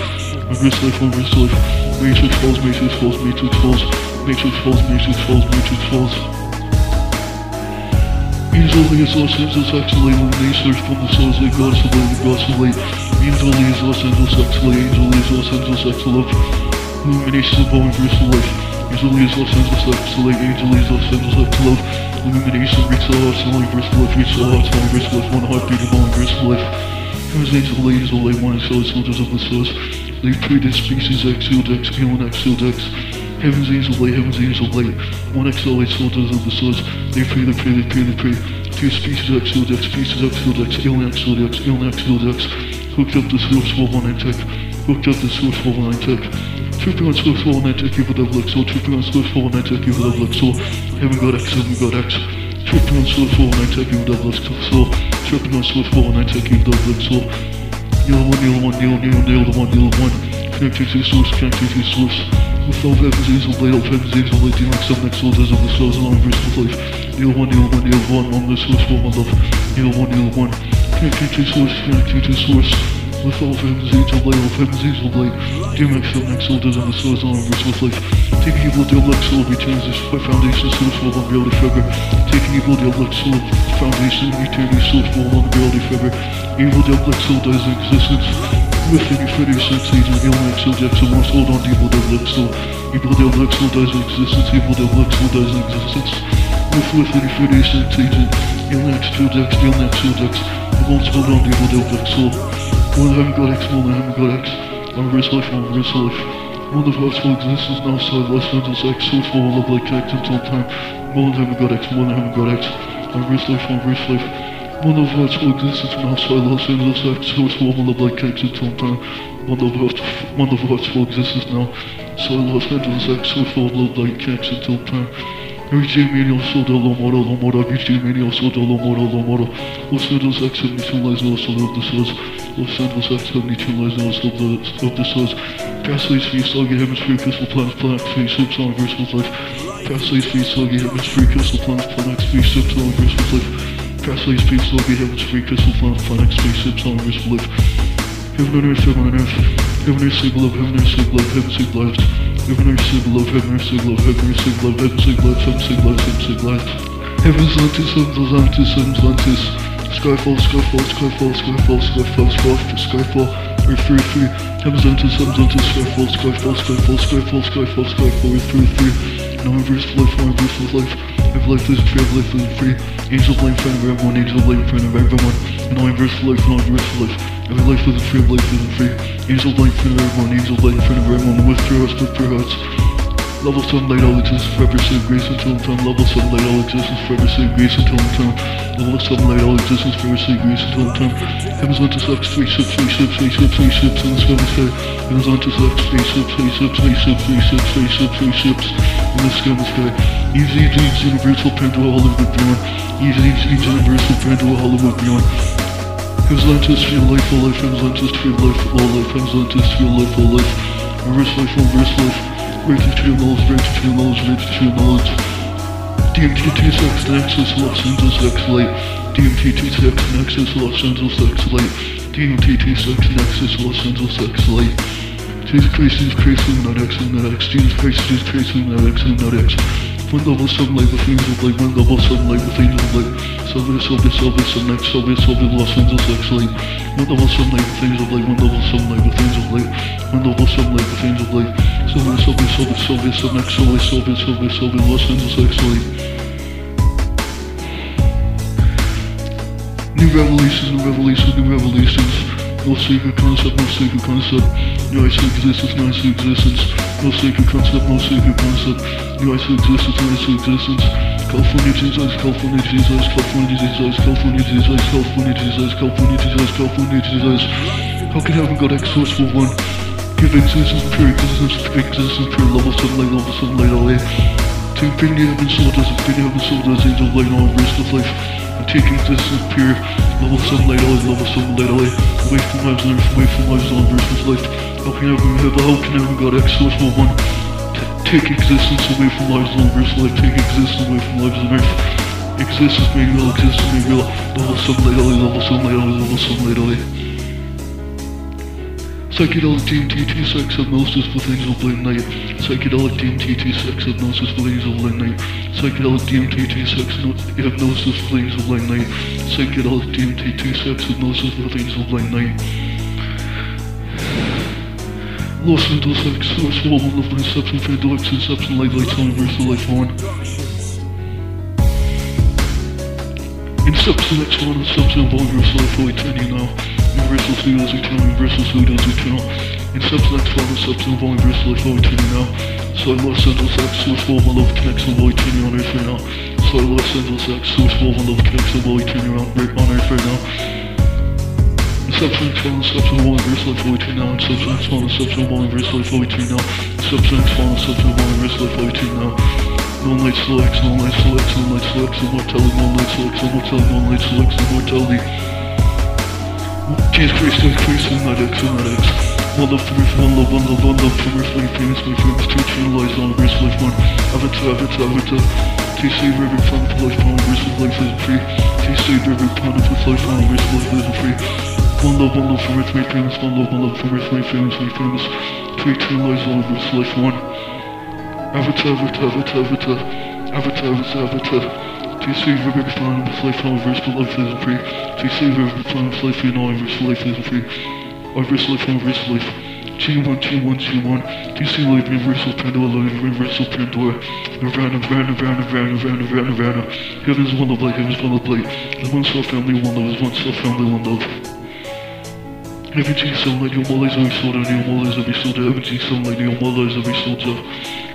Reverse life, reverse life. Matrix falls, Matrix falls, Matrix falls. Matrix falls, Matrix falls, Matrix falls. Easily is Los Angeles X illumination from the source light, goddess of light. Easily is Los Angeles X late, angel is Los Angeles X love. Illumination of all reverse life. Easily is Los Angeles X late, angel is Los Angeles X love. Illumination reach the hearts of universe life, reach the hearts of universe life, one heartbeat of all universe life. Heaven's angel ladies will lay one excellent soldiers of the source. They treated species X, sealed X, alien X, sealed X. Heaven's angel lay, heaven's angel lay. One XLA soldiers of the source. They pray, they pray, they pray, they pray. Two species X, sealed X, species X, X, alien X, sealed X, alien X, X. Hooked up the source 419 tech. Hooked up the source 419 tech. Tripping on source 419 tech, evil devil X, soul. Tripping on source 419 tech, evil devil X, soul. Heaven got X, heaven got X. Tripping on source 419 tech, evil devil X, soul. Tripping on source 419 tech, evil devil X, soul. Kneel one, kneel one, kneel, kneel, kneel the one, kneel the one. connected to source, connected to source. With all angel blade, all heavens, angel blade, dealing some next soldiers of the stars along verse with life. Kneel one, kneel one, kneel one, on the source for my love. Kneel one, kneel one. To source, to source. With all heavens, angel blade, all heavens, angel blade. Dealing some next soldiers of the stars along verse with life. Taking evil, deal luck, soul, returns this my foundation, source for long reality forever. Taking evil, deal luck, soul, foundation, eternity, source for long reality forever. Evil, deal luck, soul, dies in existence. Within your footing, sense, agent, next subject, so once hold on evil, deal luck, soul. Evil, deal luck, soul, dies in existence. Evil, deal luck, soul, dies in existence. With within your footing, sense, agent, ill next subject, ill next subject. Once hold on to evil, deal luck, soul. One heaven god X, one heaven god X. One verse life, one verse life. One of us will existence now, so Los Angeles X, source for all of like X until time. One heaven god X, one heaven god X. One verse life, one verse life. One of us will existence now, so Los Angeles X, source for all of like X until time. One of us, one of us will existence now, so Los Angeles X, source for all of like X until time. RJ Mania Soda Lomoro Lomoro RJ Mania Soda Lomoro Lomoro Los Angeles X 72 lies also of the souls Los Angeles X 72 lies also of the, the souls Fastly's feet, Sluggy Hemisphere, Crystal Planets, Planet, Spaceships, on Verse Life Fastly's feet, Sluggy Hemisphere, Crystal Planets, Planet, Spaceships, on Verse Life Fastly's feet, Sluggy Hemisphere, Crystal Planets, Planet, Spaceships, on Verse Life Heaven and earth, heaven and earth Heaven and earth, sig love, heaven and earth, love, heaven And earth, sig love, heaven and earth, sig love, heaven sig lives, heaven sig lives, heaven sig lives Heaven's Atlantis, heaven's Atlantis, heaven's Atlantis Skyfall, Skyfall, Skyfall, Skyfall, Skyfall, Skyfall, Skyfall, Earth, Earth, Free, Heaven's Atlantis, Heaven's Atlantis, Skyfall, Skyfall, Skyfall, Skyfall, Skyfall, Skyfall, Earth, Earth, Free, No inverse life, no inverse life, Have life is free, have life is free, Angel blame friend of everyone, angel blame friend of everyone, No inverse life, no inverse life, Every life is free, life is free, Angel blame friend of everyone, angel blame friend of everyone, with through us, with through us, Level 7 light all exists forever, save grace until time. Level 7 light all exists forever, save grace until time. Level 7 light all exists forever, save grace until time. Heavens unto sex, spaceships, spaceships, spaceships, spaceships in the sky. Heavens unto sex, spaceships, spaceships, spaceships, spaceships, spaceships, spaceships in the sky, the sky. Easy deeds, universal pain to a Hollywood beyond. Easy deeds, universal a Hollywood beyond. Unto us, feel life, all life. Unto us, feel life, all life. Unto us, feel life, all life. Reverse life, reverse life. Rate to true knowledge, rate to true knowledge, rate to true knowledge. DMT 26 Nexus, Los Angeles X Light. DMT 26 Nexus, Los Angeles X Light. DMT 26 Nexus, Los Angeles X Light. Jesus Christ, Jesus Christ, Illuminati X, Illuminati X. Jesus Christ, Jesus Christ, Illuminati X, Illuminati X. One level, seven light with angels of light. One level, seven light with angels of light. Soviet, Soviet, Soviet, some next, Soviet, Soviet, Los Angeles X Light. One level, seven light with angels of light. One level, seven light with angels of light. One level, seven light with angels of light. Soviet, Soviet, Soviet, Soviet, some next, Soviet, Soviet, Soviet, Soviet, Los Angeles X Light. New revelations, new revelations, new revelations. No sacred concept, no sacred concept. New ice existence, no ice existence. No sacred concept, no sacred concept. New ice existence, no ice existence. California Jesus, California Jesus, California Jesus, California Jesus, California Jesus, California Jesus, California Jesus. How can heaven God X source for one? Give existence, pure existence, existence, pure level 7 light, level 7 light away. To infinity heaven soul does, infinity heaven soul does, angel light on verse of life. Take existence pure, level 7 light level 7 light away. From lives earth, away from lives on verse of life. How can heaven have, how can heaven God X source for one? Take existence away from lives on verse of life, take existence away from lives on earth. Existence made real, existence made real. Level 7 light away, level 7 light away, level 7 light away. Psychedelic DMT T-sex hypnosis with angel blame night. Psychedelic DMT T-sex hypnosis with angel blame night. Psychedelic DMT T-sex no- hypnosis with angel blame night. Psychedelic DMT T-sex hypnosis with angel blame night. Los Angeles X, source wall, love, inception, Pandora, inception, light, light, universal, life, on. Inception, X1, Inception, Universal, life, light, 10, you know. Universal Studios Eternal, Universal Studios Eternal. Inception X One, Inception Vol Universal Life Void Eternal now. So I Los Angeles X, Source Wall, my love connects and Void Eternal on Earth right now. So I Los Angeles X, Source Wall, my love connects and Void Eternal on Earth right now. Inception X One, Inception Vol Universal Life Void Eternal. Inception X One, Inception Vol Universal Life Void Eternal. Inception X One, Inception Vol Universal Life Void Eternal. No light selects, no light selects, no light selects, immortality, no light selects, immortality, no light selects, immortality. Jesus Christ, Jesus Christ, Illuminati X, Illuminati X. One love from earth, one love, one love, one love from earth, my famous, my famous, two true lies on verse life one. Avatar, avatar, avatar. TC river, planet of life, on verse life isn't free. TC river, planet of life, on verse life isn't free. One love, one love from earth, my famous, one love, one love from earth, my famous, my famous. Three true lies on verse life one. Avatar, avatar, avatar, avatar. Avatar, avatar, avatar. TC river, planet of life, on verse of life isn't free. TC river, planet of life, on verse of life isn't free. Reverse life, reverse life. G1, G1, G1. DC life, universal Pandora, universal Pandora. Nirvana, Nirvana, Nirvana, Nirvana, Nirvana, Nirvana, Nirvana. Heaven's one love, light, heaven's one love, light. The one soul family, one love, is one soul family, one love. Every G sunlight, your is every soul down, your is every soul down. Every G sunlight, your is every.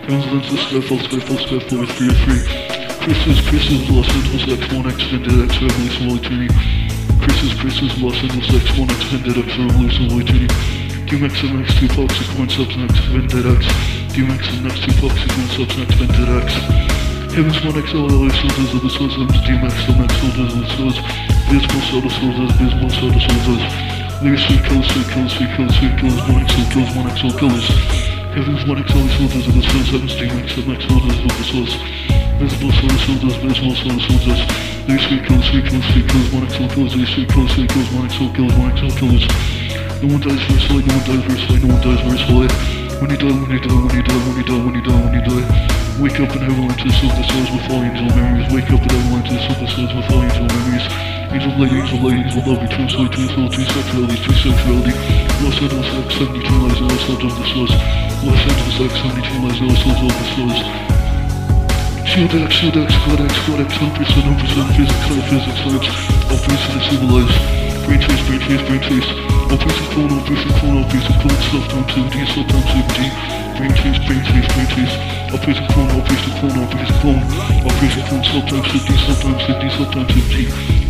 Heaven's lens, the skyfall, skyfall, skyfall, is free, is free. Chris is, Chris is, Los Angeles, X1, X, Vendetta, X, Revolution, Holy Trinity. Chris is, Chris is, Los Angeles, X1, X, Vendetta, X, Revolution, Holy Trinity. DMX and next two toxic one subs next X. DMX and next two toxic one subs next X. Heavens one XL, LA soldiers of the souls, DMX and next soldiers of the souls. Visible soda soldiers, visible soda soldiers. Lyrics killers, sweet killers, sweet killers, sweet killers, one XL kills, one XL killers. Heavens one XL soldiers of the souls, heavens DMX and next soldiers of the souls. Visible soda soldiers, visible soda soldiers. Lyrics sweet killers, sweet killers, sweet killers, one XL killers, lyrics sweet killers, sweet killers, one XL killers, one XL killers. No one dies versely, no one dies versely, no one dies versely. When you die, when you die, when you die, when you die, when you die, when you die. Wake up in avalanches of the souls with all angel memories. Wake up in avalanches of the souls with all angel memories. Angel light, angel light, angel love, two soul, two soul, two sexuality, two sexuality. Los Angeles X, 72 lies, of the souls. Los Angeles X, 72 lies, all souls of the souls. Shield X, God X, God X, 100%, 100% physics, all physics, science, all physics and civilized. Brain trace, brain trace, brain trace. Operation clone, operation clone, operation clone, self time 7D, self time 7D. Brain trace, brain trace, brain trace. Operation clone, operation clone, operation clone. Operation clone, self time 7D, self time 7D, self time 7D.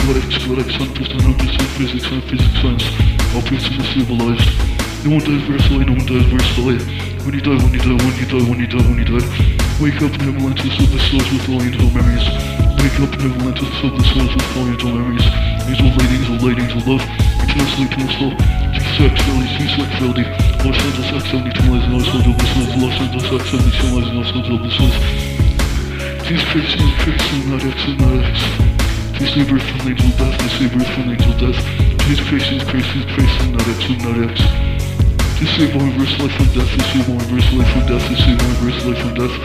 God X, God X, 100%, 100% physics, and physics, science. Operation is civilized. No one dies versatile, no one dies versatile. When you die, when you die, when you die, when you die, when you die. Wake up in avalanches of the souls with all angel memories. Wake up in avalanches of the souls with all angel memories. Angel light, angel light, angel love. Eternal sleep, eternal soul. Sexuality, sexuality. Los Angeles X, 72 lies, Los Angeles, Los Angeles X, 72 lies, Los Angeles. Jesus Christ, Jesus Christ, not X, not X. Save birth from angel death, save birth from angel death. Jesus Christ, Jesus Christ, Jesus Christ, not X, not X. Save one verse life from death, please save one verse life from death, please save one verse life from death,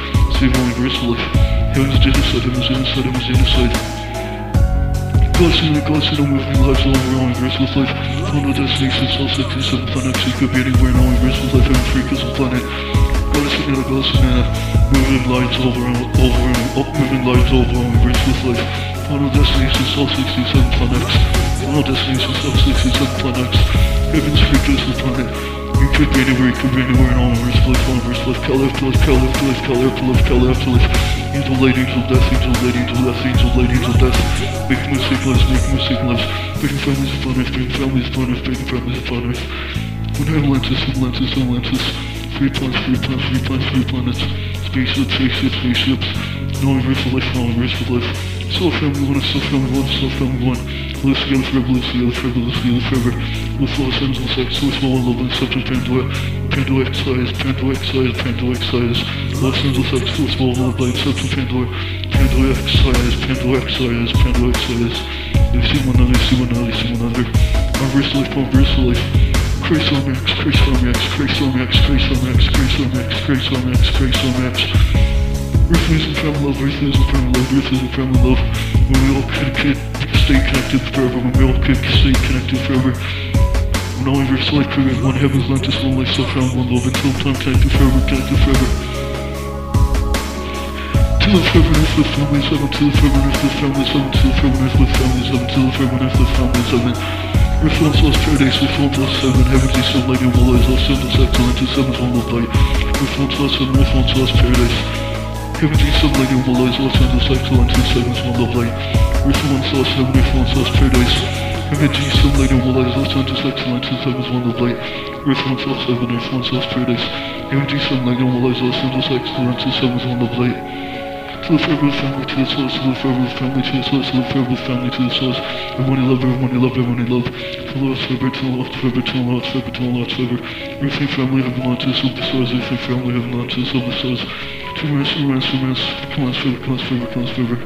save one verse life. Heaven's genocide, heaven's genocide, heaven's genocide. It, God's in it, moving lives all around universe with life. No destination, all 67 planets, you could be anywhere in all universe with life, heaven free, cause of planet. It, God's in it, moving lives all around, all around, up moving lives all around universe with life. No destination, all 67 planets. Found no destination, all 67 planets. Heaven's free, cause of planet. You could be anywhere, you could be anywhere in all universe, life, all universe, life, color, after life, color, after life, color, after life, color, after life. Angel light, angel death, angel light, angel death, angel light, angel death. Making music lives, making music lives. Bringing families upon earth, bringing families upon earth, bringing families upon earth. When avalanches, avalanches, avalanches. Free planets, free planets, free planets, free planets. Spaceships, spaceships, spaceships. No universe of life, no universe of life. Soul family one, soul family one, soul family one. Live together forever, live together forever, live together forever. With Los Angeles X, with small love and subject Pandora. Pandora X size, Pandora size, Pandora X size. Los Angeles X, with small love and subject Pandora. Pandora X size, Pandora size, Pandora size. They see one another, they see one another, they see one another. Reverse life, reverse life. Christ on X, Christ on X, Christ on X, Christ on X, Christ on X, Christ on X, Christ on X. In family love, in family love, in family love. When we all could, could stay connected forever, when we all could stay connected forever. When all universe life created one heaven's land, just one life, so found one love, until time connected forever, connected forever. To the forever earth with families, seven to the forever earth with families, seven to the forever earth with families, seven to the forever earth with families, seven. Once lost paradise, once lost seven, heavenly sunlight, your will is all seven's excellent, to seven's one love light. Once lost seven, once lost paradise. Heavenly sunlight, your will seven's excellent, to seven's one paradise. Heavenly excellent, to seven's one paradise. Heavenly all seven's excellent, to. To live forever family to the source, to live forever family to the source, to live forever family to the source. Everyone you love, everyone you love, everyone you love. To the forever, to the forever, to the forever, to the forever. Earthly family, of the earthly family, of the. To rest, to rest, to rest. Come on, forever, come on, forever, come on, forever.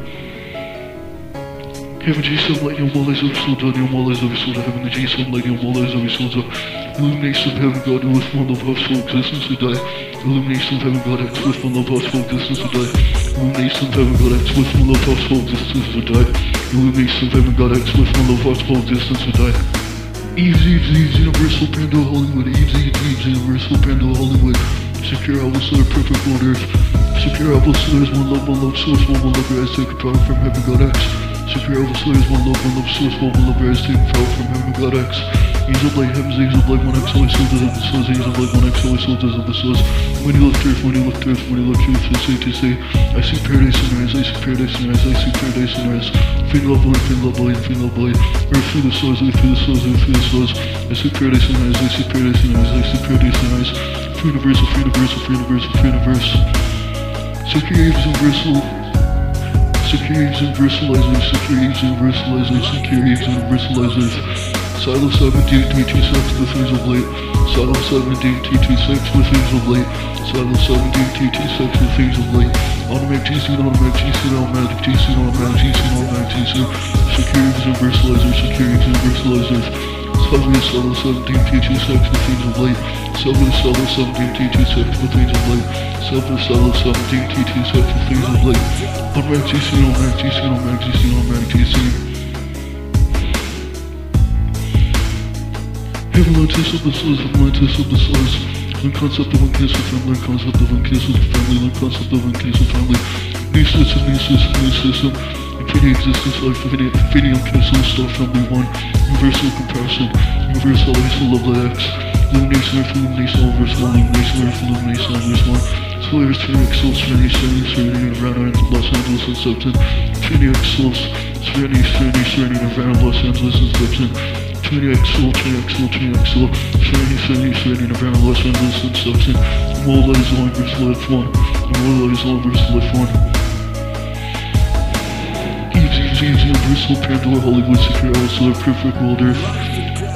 Heaven G7, light your wall eyes of your soul, down your wall eyes of your soul, heaven G7, light your wall eyes of your soul, down. Illumination of heaven, God, with one love, heart's full existence to die. Illumination of heaven, God, acts with one love, heart's full existence to die. Illumination of heaven, God, acts with one love, heart's full existence to die. Illumination of heaven, God, acts with one love, heart's full existence to die. Eves, Eves, Universal Pandora Hollywood, Eves, Eves, Universal Pandora Hollywood. Secure Alpha Solar, perfect earth. Secure Alpha Solar, one love, one love, source, one, one love, rise, take power from heaven, God X. Secure Alpha Solar, one love, one love, source, one, one love, rise, take power from heaven, God X. Angel Blade, Heavens, Angel Blade, one X, always soldiers of the source, Angel Blade, one X, always soldiers of the source. When you lift earth, when you lift earth, when you lift truth, to say, to say, I see paradise in rise, I see paradise in rise, I see paradise in rise. Feel love blade, feel love blade, feel love blade. Earth through the stars, earth through the stars, earth through the stars. I see paradise in rise, I see paradise in rise, I see paradise in rise. Free universal, free universal, free universal, universe. Secure universal. Secure Eves universalizers, secure Eves universalizers, secure Eves universalizers. Silo 7 DT26 with things of late. Silo 7 DT26 with things of late. Silo 7 DT26 with things of late. Automatic GC, automatic GC, automatic GC, automatic GC, automatic GC. Secure Eves universalizers, secure Eves universalizers. Silo 7 DT26 with things of late. Silver Solo 17 T26 with things of late. Silver Solo 17 T26 with things of late. Automatic GC, automatic GC, automatic GC, automatic GC. Atlantis of the Source, Atlantis of the Source. Learn concept of uncastle family, learn concept of uncastle family, learn concept of uncastle family. New system, new system, new system. Infinity existence, life, infinity, infinity uncastle, star family one. Universal comparison, universal isol of the X. Illumination Earth, Illumination Universe 1, Illumination Earth, Illumination Universe 1. Solaris, Trinity, Soul, Serenity, Serenity, Serenity, Nirvana, Los Angeles, Inception. Trinity, Soul, Serenity, Serenity, Serenity, Nirvana, Los Angeles, Inception. Trinity, Soul, Trinity, Soul, Trinity, Soul, Serenity, Serenity, Serenity, Nirvana, Los Angeles, Inception. Immortal Lies, Universe, Life 1. Immortal Lies, Universe, Life 1. Eves, Universal, Pandora, Hollywood, Secure, Solar, Perfect, World Earth.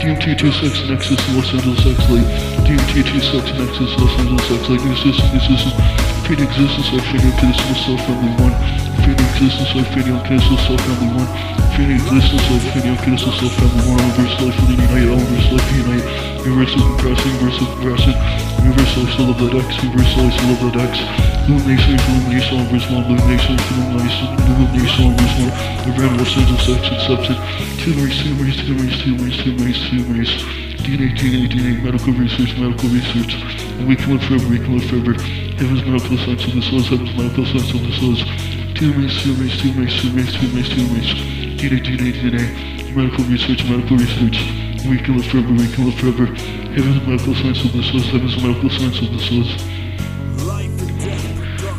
DMT 26 Nexus Los Angeles X Late. DMT 26 Nexus Los Angeles X Late. New system, new system. Fading existence, I fading uncastle, self family 1. Fading existence, I fading uncastle, self family 1. Fading existence, I fading uncastle, self family 1. Universe life will unite, universe life unite. Universal compression, universal compression. Universal soul of that X, universal soul of that X. Illumination, illumination, universe 1. Illumination, illumination, illumination, universe 1. Nirvana, Los Angeles X, Inception. Tumors, tumors, tumors, tumors, tumors, tumors. DNA, DNA, DNA, medical research, medical research. And we can live forever, we can live forever. Heaven's medical science of the souls, heaven's medical science of the souls. Tumors, tumors, tumors, tumors, tumors, tumors. DNA, DNA, DNA, medical research, medical research. We can live forever, we can live forever. Heaven's medical science of the souls, heaven's medical science of the souls.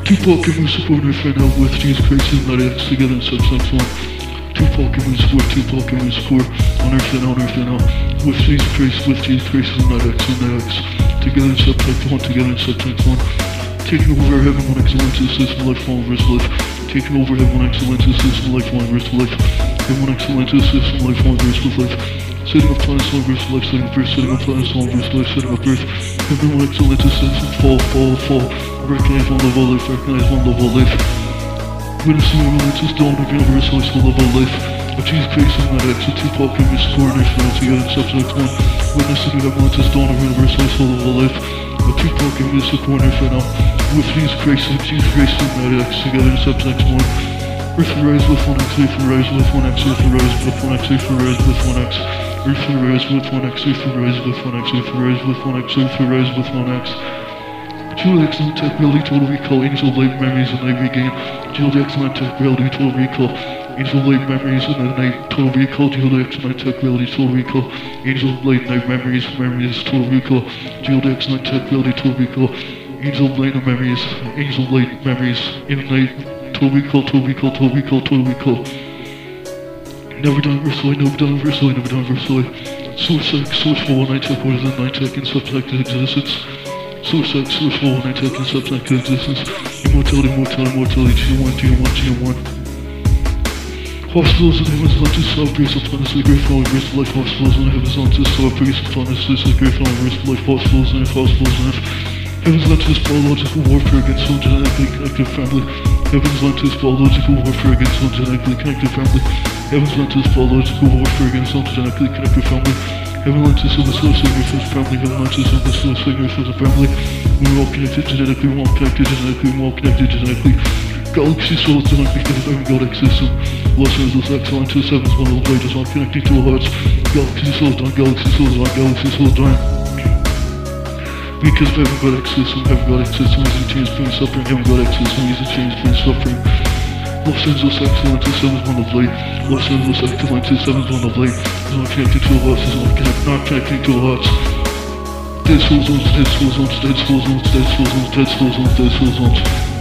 Tupac and Musa Corner fan out with Jesus Christ and X together in subsex 1. Tupac and Musa Core, Tupac and Musa Core, on earth and on earth and out. With Jesus Christ, with Jesus Christ and Matt X and Matt X. Together in subsex 1, together in subsex 1. Taking over heaven, one excellence, system, life, one verse life. Taking over heaven, one excellence, system, life, one verse life. Heaven, one excellence, system, life, one verse life. Setting up planets, one verse life, setting up earth, setting up planets, one verse life, setting up earth. Heaven, one excellence, system, fall, fall, fall. Recognize one level life, recognize one level life. Witnessing the relentless dawn of universal level of Of Jesus Christ and that exit Tupac and Miss Corner now together in subject one. Witnessing the relentless dawn of universal level of life. Of Tupac and Miss Corner now. With Jesus Christ and Jesus Christ and that together in subject one. Earth will rise with one X, Earth will rise with one X, Earth will rise with one X, Earth will rise with one X. Earth will rise with one X, Earth will rise with one X, Earth will rise with one X, Earth will rise with one X. Jill excellent tech reality total recall, angel of light memories and night regain. Jill excellent tech reality total recall, angel of light memories and the night total recall. Jill excellent tech reality total recall, angel of light night memories memories total recall. Jill excellent tech reality total recall, angel of light memories, angel of light memories in the night total recall, total recall, total recall, total recall. Never done Versoy, never done Versoy, never done Versoy. Source X, source for one night tech, is a night tech in subjective existence? Source X, source for one night tech in subjective existence. Immortality, mortality, mortality, GM1, GM1, GM1. Hospitals in heaven's Atlantis, Star Grace upon us, the great fall, grace of life, hospitals in heaven's Atlantis, Star Grace upon us, this is the great grace of life, hospitals in in Heaven's Atlantis, biological warfare against one genetically connected family. Heaven's Atlantis, biological warfare against one genetically connected family. Heaven's Atlantis, biological warfare against one genetically connected family. Heaven Atlantis of the slow singer for the family. Heaven Atlantis of the slow singer for the family. We're all connected genetically, we're all connected genetically, we're all connected genetically. Galaxy souls do not because of every galactic system. Los Angeles excellent to sevens one of the does not connecting to hearts. Galaxy souls down, galaxy souls down, galaxy souls down. Because of every galactic system, every galactic system is a change, pain, suffering, every galactic system is a change, pain, suffering. Los Angeles excellent to sevens one of light. Los Angeles excellent to sevens one of light. Is not connecting to hearts, is not, connect, not connecting to hearts. Dead soul zones, dead soul zones, dead soul zones, dead soul zones, dead soul zones, dead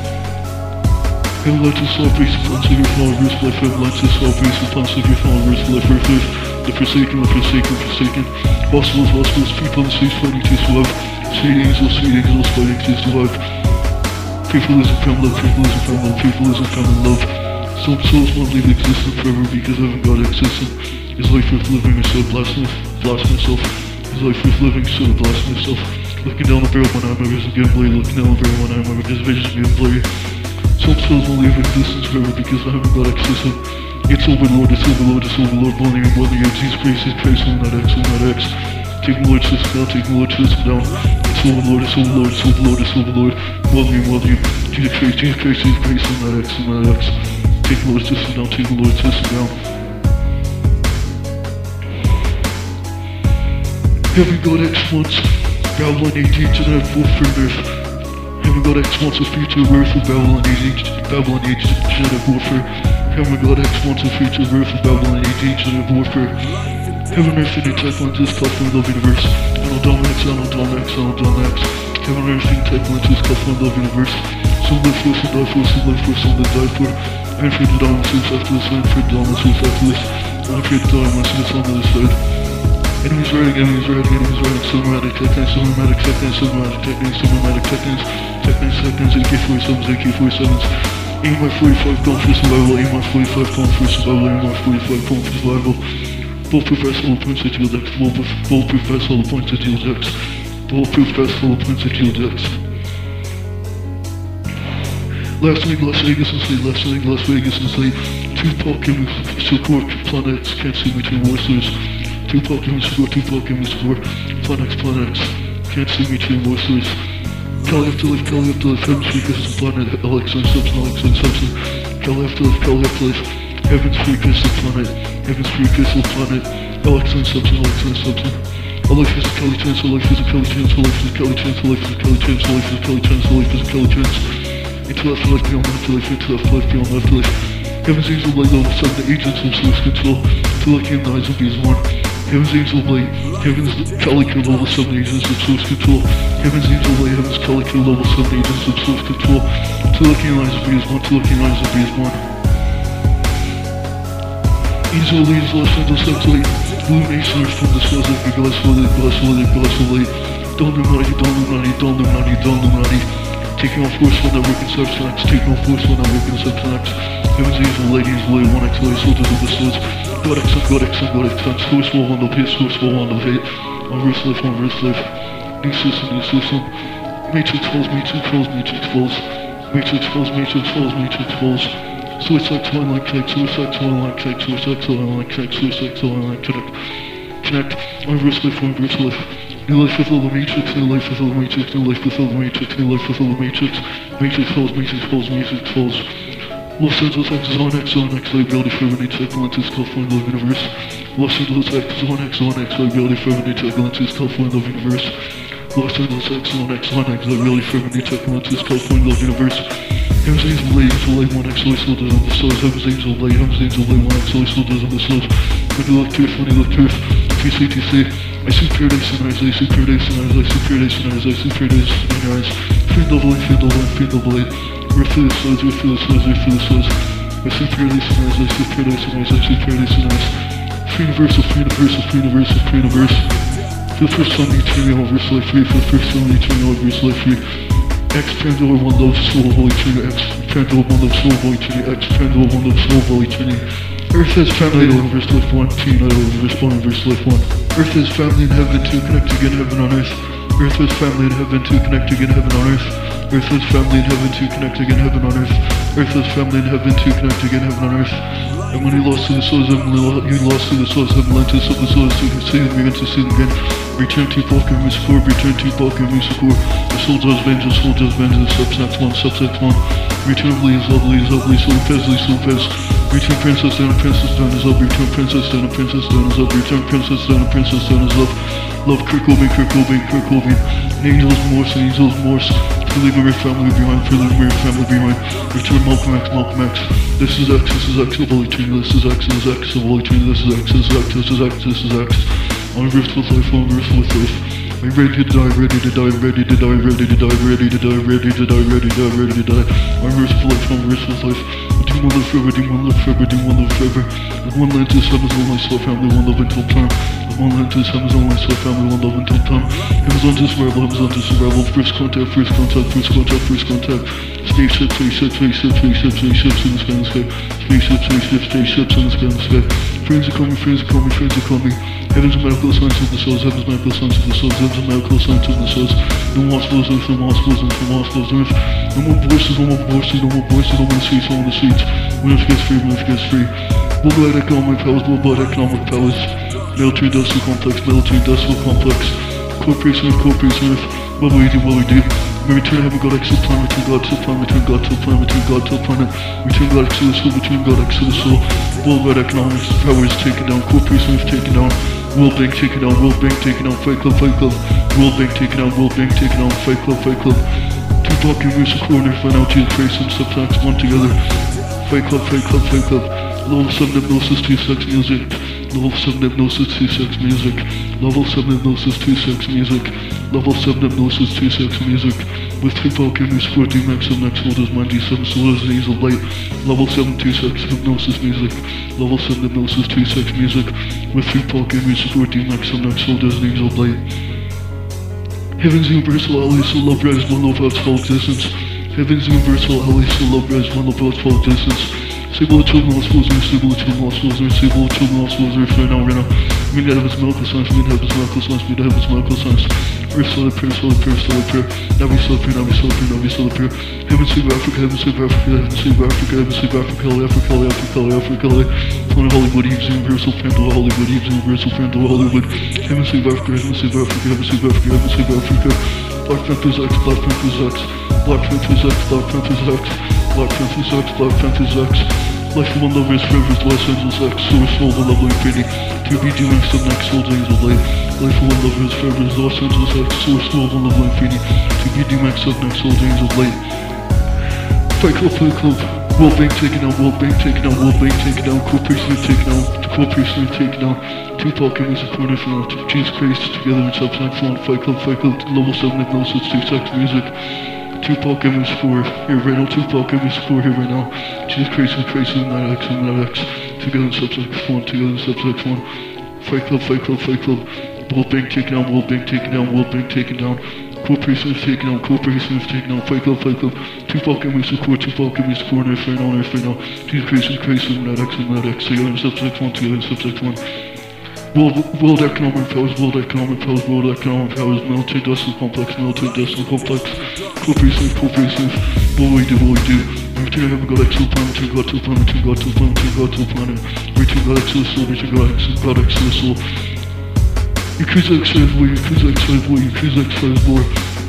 zones. Atlantis, all grace upon Savior, fall, verse life, Atlantis, all grace upon Savior, fall, verse life, earth, earth, the forsaken, the forsaken, forsaken. Hospitals, hospitals, people in the streets fighting to survive. Sweet angels, sweet angels fighting to survive. People isn't from love, people isn't from love, people isn't from love. Some souls won't leave existence forever because they haven't got existence. Is life worth living or so blasting, blasting myself? Is life worth living so blasting myself? Looking down the barrel when I'm ever getting blurry, looking down the barrel when I'm just visions getting blurry. Souls will leave existence forever because I haven't got access It's overlord, it's overlord, it's overlord, blowing and blowing and Christ, Jesus Christ, will not X, will not X. Taking Lord system down, taking Lord system down. It's overlord, it's overlord, it's overlord, it's overlord. Volume, volume. Jesus Christ, Jesus Christ, Jesus Christ, will not X, will not X. Taking Lord system down, taking Lord system down. Having got X once, Babylon 18 to that full for God X wants a future worth of Babylon Age, Babylon Age genetic warfare. God X wants a future worth of Babylon Age genetic warfare. Heaven Earth in Tech Lenses, California Love Universe. Anno Dominix, Anno Dominix, Anno Dominix. Heaven Earth in Tech Lenses, California Love Universe. Some live for, some die for, some live for, some that die for. I'm afraid to die it's after this, I'm afraid to die it's after this. I'm afraid to die once it's on the other side. Enemies riding, enemies riding, enemies riding, cinematic, techniques, cinematic, techniques, cinematic, techniques, cinematic, techniques, techniques, techniques, AK-47s, AK-47s. Aim my 45 gun for aim my 45 gun for aim my 45 gun for survival. Bulletproof the points at your decks, bulletproof the points at your decks. Bulletproof the points at your decks. Last night, Las Vegas and Slate, last night, Las Vegas and Slate. Two Pokemon support planets, can't see between warsters. Two Pokemon support, two Pokemon support. Planets, planets, can't see between warsters. Cali Afterlife, Cali Afterlife, Heaven's Freakers, Planet, Alexa and Substance, Alexa and Substance. Cali Afterlife, Cali Afterlife, Heaven's Freakers, Planet, Heaven's Freakers, Planet, Alexa and Substance, Alexa and Substance. A life is a Kelly chance, a life is a Kelly chance, a life is a Kelly chance, a life is a Kelly chance, a life is a Kelly chance, a life is a Kelly chance. Into afterlife, beyond afterlife, into afterlife, beyond afterlife. Heaven's angel light level 7, the agents of source control, to look in the eyes of these one. Heaven's angel light, heaven's calico level 7 agents of source control. Heaven's angel light, heaven's calico level 7 agents of source control. To look eyes of these one, to look in the eyes of these one. Angel leads Los Angeles X-Light, illumination from the stars of the glass with it, glass with it, glass with it. Don't don't Illuminati, don't don't Illuminati. Taking off force when I work in substance, taking off force when I work in substance. Heaven's angel ladies, lay one X, lay soldiers of the swords. God X, God X, God X, God Source will one of hit, source will one of hit. On verse life, on verse life. New system, new system. Matrix falls, matrix falls, matrix falls. Matrix falls, matrix falls, matrix falls. Source X, line connect, source X, line connect, source X, line connect, source X, line connect. Connect. On verse life, on verse life. New life with all the matrix, new life with all the matrix, new life with all the matrix, new life with all the matrix. Matrix falls, matrix falls, matrix falls. Los Angeles X is on X, on X, liability for every Atlantis, California Love Universe. Los Angeles X is on X, on X, liability for every Atlantis, California Love Universe. Los Angeles X on X, on X, liability for every Atlantis, California Love Universe. Heaven's Angel Lay, Angel Lay, one X, Lay, Soldiers of the Stars. Heaven's Angel Lay, Heaven's Angel Lay, one X, Lay, Soldiers of the Stars. When you look Earth, when you look Earth, TC, TC. I see paradise in eyes, I see paradise in eyes, I see paradise in eyes, I see paradise in your eyes. Fiend of light, fiend of light, fiend of light. Through the stars. I see paradise in eyes, I see paradise in eyes, I see paradise in eyes. Free universal, free universal, free universal, free universe. For the first time, eternal verse life free. For the first time, eternal verse life free. X Pandora One Love Soul Holy Trinity, X Pandora One Love Soul Holy Trinity, X Pandora One Love Soul Holy Trinity. Earth has family idol universe life one, team idol universe one, universe life one. Earth has family in heaven to connect again, heaven on earth. Earth has family in heaven to connect again, heaven on earth. Earth has family in heaven to connect again, heaven on earth. Earth has family in heaven to connect again, heaven on earth. And when he lost to the souls of he lost to the souls of Atlantis of the souls to see him again to see him again. Return to Balkan Music Core, return to Balkan Music Core. The soul does vengeance, soul does vengeance, subsex one, subsex one. Return Lee's lovely, lovely, soul Fez, Lee, soul Fez. Return Princess down, Princess down is up, return Princess down, Princess down is up, return Princess down, Princess down is up. Love Kurt Cobain, Kurt Cobain, Kurt Cobain. Angels Morse, Angels Morse. For leaving your family behind, for leaving your family behind. Return Malcolm X, Malcolm X. This is X, this is X of Holy Trinity, this is X, this is X of Holy Trinity, this is X, this is X, this is X, this is X. On earth with life, on earth with life. I'm life. I ready to die, ready to die, ready to die, ready to die, ready to die, ready to die, ready to die, ready to die. I'm life, on earth with life. Do one live forever, do one live forever, do one live forever. And one land to heaven's only soul family, one love until time. And one land to heaven's only soul family, one love until time. Heaven's on to survival, heaven's on to survival. First contact, first contact, first contact, first contact. Spaceship, spaceship, spaceship, spaceship, spaceships in the sky, the sky. Spaceship, spaceship, spaceships in the sky, the sky. Friends are coming, friends are coming, friends are coming. Heaven's medical science of the souls, heaven's medical science of the souls, heaven's medical science of the souls. No more flows earth, no more flows earth, no more flows earth. No more voices, no more voices, no more voices, no more streets, no more streets. When earth gets free, when earth gets free. Worldwide economic powers, worldwide economic powers. Military industrial complex, military industrial complex. Corporation earth, corporation earth. What we do, what we do? We return heaven, God, the planet, return God to the planet, return God to planet, return God to the planet, return God to the soul, return God to the soul. Worldwide economics power is taken down, corporation is taken down, World Bank taken down, World Bank taken down, Fight Club, Fight Club, World Bank taken down, World Bank taken down, Fight Club, Fight Club. Tupac and Music Corner, find out Jesus Christ and subtracts one together. Fight Club, Fight Club, Fight Club. Level 7 Hypnosis 2 Sex Music. Level 7 Hypnosis 2-6 Music. Level 7 Hypnosis 2-6 Music. Level 7 Hypnosis 2-6 Music. With Tupac and Music Core, D-Max of Next Holders, Mind D7 Solos, and Angel Light. Level 7 2 Sex Hypnosis Music. Level 7 Hypnosis 2-6 Music. With Tupac and Music Core, D-Max of Next Holders, and Angel Light. Heaven's universal allies so love rise one love outs full existence. Heaven's universal allies so love rise one love outs full existence. Fools earth, sable children lost fools earth, sable children lost fools earth right now, right now. Mean to heaven's medical science, mean to heaven's medical science, mean to heaven's medical science. Earth solid prayer, solid prayer, solid prayer. Navi solid prayer, Navi solid prayer, Navi solid prayer. Heaven save Africa, heaven save Africa, heaven save Africa, heaven save Africa, Africa, Africa, Africa, Africa. Planet Hollywood, Eve's Universal, Pandora Hollywood, Eve's Universal, Pandora Hollywood. Heaven save Africa, heaven save Africa, heaven save Africa, heaven save Africa. Black Panthers Black Panthers Black Panthers Black Panthers Black Panthers X, Black Panthers X. Life of one lover is forever Los Angeles X, source soul, the lovely infinity. To be doing some next soul days of life. Life of one lover is forever Los Angeles X, source soul, the lovely infinity. To be doing some next soul days of light. Fight Club, Fight Club. World Bank taken down, World Bank taken down, World Bank taken down, Corporation taken down, Corporation taken down. Tupac and Music Corner for Jesus Christ together in Subsack Font, Fight Club, Fight Club, Level 7 Hypnosis, 2 Sex Music. Music 4 here right now, Music 4 here right now. Jesus Christ and Christ and Night X and Night X. Together in Subsack Font, together in Subsack Font. Fight Club, Fight Club, Fight Club. World Bank taken down, World Bank taken down, World Bank taken down. Corporation is taken out, corporation is taken out, fight club, fight club, Tupac and Music Core, Tupac and Music Core, earth right now, earth right now, Jesus Christ and Christ and Mad X and Mad X, together in subject one, together in subject one. World, economic powers, world economic powers, world economic powers, military industrial complex, military industrial complex, corporation, corporation, what we do, what we do. Heaven, God X to the planet, God to the planet, God to the planet, God to the planet, God X to soul, X, God X to the soul. Yakuza X5 War, Yakuza X5 War, Yakuza X5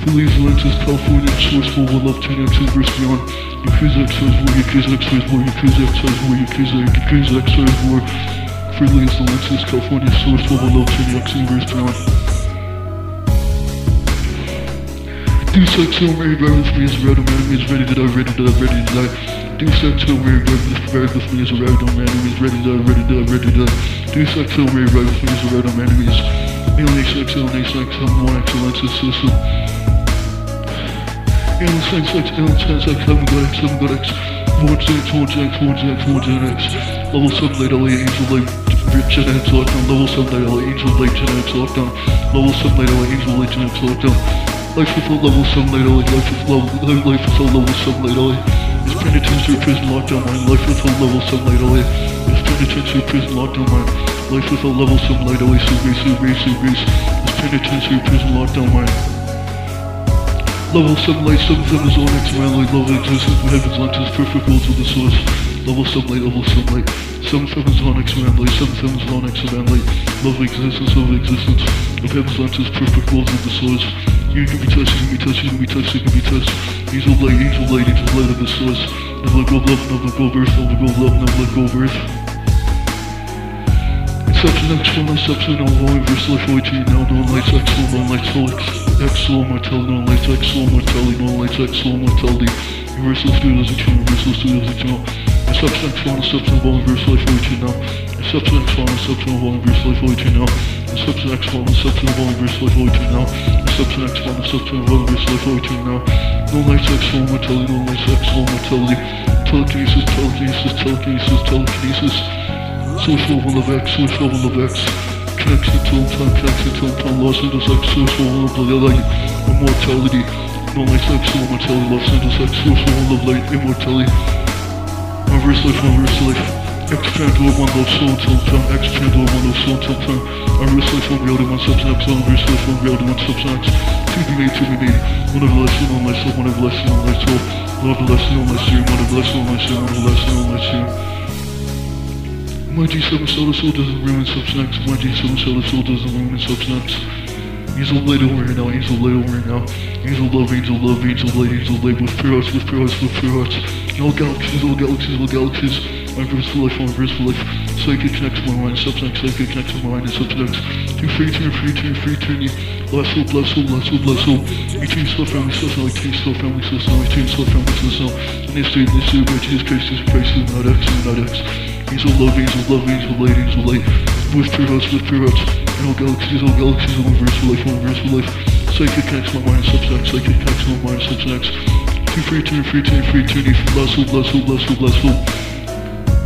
Police Lenses, California, Sourceful, One Love, 10 X Verse Beyond. Yakuza X5 War, Yakuza X5 War, Yakuza X5 War, Yakuza, Yakuza X5 As the Lenses, California, Sourceful, One Love, 10 X Verse Beyond. Do sex so Mary Red with me is red on enemies ready die, ready to die, ready die. Do sex so Mary Red with red with me is red on enemies ready die, ready to die, ready die. Do sex so Mary Red with me is red I'm. Alien sex. Level 7 light, LA angel Gen X lockdown. Level 7 light, LA angel Gen X lockdown. Level 7 light, LA angel Gen X lockdown. Life without level 7 light alley. Life without, life without level 7 light alley. This penitentiary prison lockdown mind. Life without level 7 light alley. This penitentiary prison lockdown mind. Life without level 7 light alley. So grace, so grace, so grace. This penitentiary prison lockdown. Level 7 light, 7 7 is all next man light, love existence, heaven's lenses, perfect worlds of the source. Level 7 light, level 7 light, 7 7 is all next man light, 7 7 is all next man love existence, love existence, of heaven's lenses, perfect worlds of the source. You can be touched, you can be touched, you can be touched, you can be touched. Angel light, angel light, angel light of the source. Never let go of love, never let go of earth, never let go of love, never let go of earth. Inception, X1, Inception, all volume, verse life, OG, now, no lights, X1, no lights, soul mortality, no lights, soul mortality, no lights, soul mortality. Universal Studios eternal, Universal Studios eternal. Inception X1, Inception of all universe life origin now. Inception X1, Inception of all universe life origin now. Inception X1, Inception of all universe life origin now. Inception X1, Inception of all universe life origin now. No lights, X soul mortality, no lights, X soul mortality. Telekinesis, telekinesis, telekinesis, telekinesis. Source level of X, source level of X connection to time, connection to time, Los Angeles X, source level of light, immortality, no light sex, immortality, Los Angeles X, source level of light, immortality, reverse life, reverse life, expand to one love soul until time, expand to one love soul until time, reverse life, one reality, one substance X, reverse life, one reality, one substance X, to be made, to be made, one everlasting, one light soul, one everlasting, one light soul, one everlasting, one light serum, one everlasting, one light serum, one everlasting, one light serum. My G7 solar soul doesn't ruin substance. My G7 solar soul doesn't ruin substance. Angel light over here now, angel light over here now. Angel love, angel love, angel light, angel light with pure hearts, with pure hearts, with pure hearts. All galaxies, all galaxies, all galaxies. My verse for life, my verse for life. Psychic connects my mind, substance, psychic connects my mind and substance. To free turn, free turn, free turn. Bless soul, bless soul, bless soul, bless soul. Eighteen slow family, slow soul, eighteen slow family, slow soul, eighteen slow family, slow soul. In this state, in this state, by Jesus Christ, Jesus Christ, is not X, is not X. Angel love, angel love, angel light, angel light. With pure hearts, with pure hearts. All galaxies, all galaxies, all for life, all for life. Psychic connects my mind, substance, psychic connects my mind, substance. Two free turn, free turn, free turn. Bless soul, bless soul, bless soul, bless soul.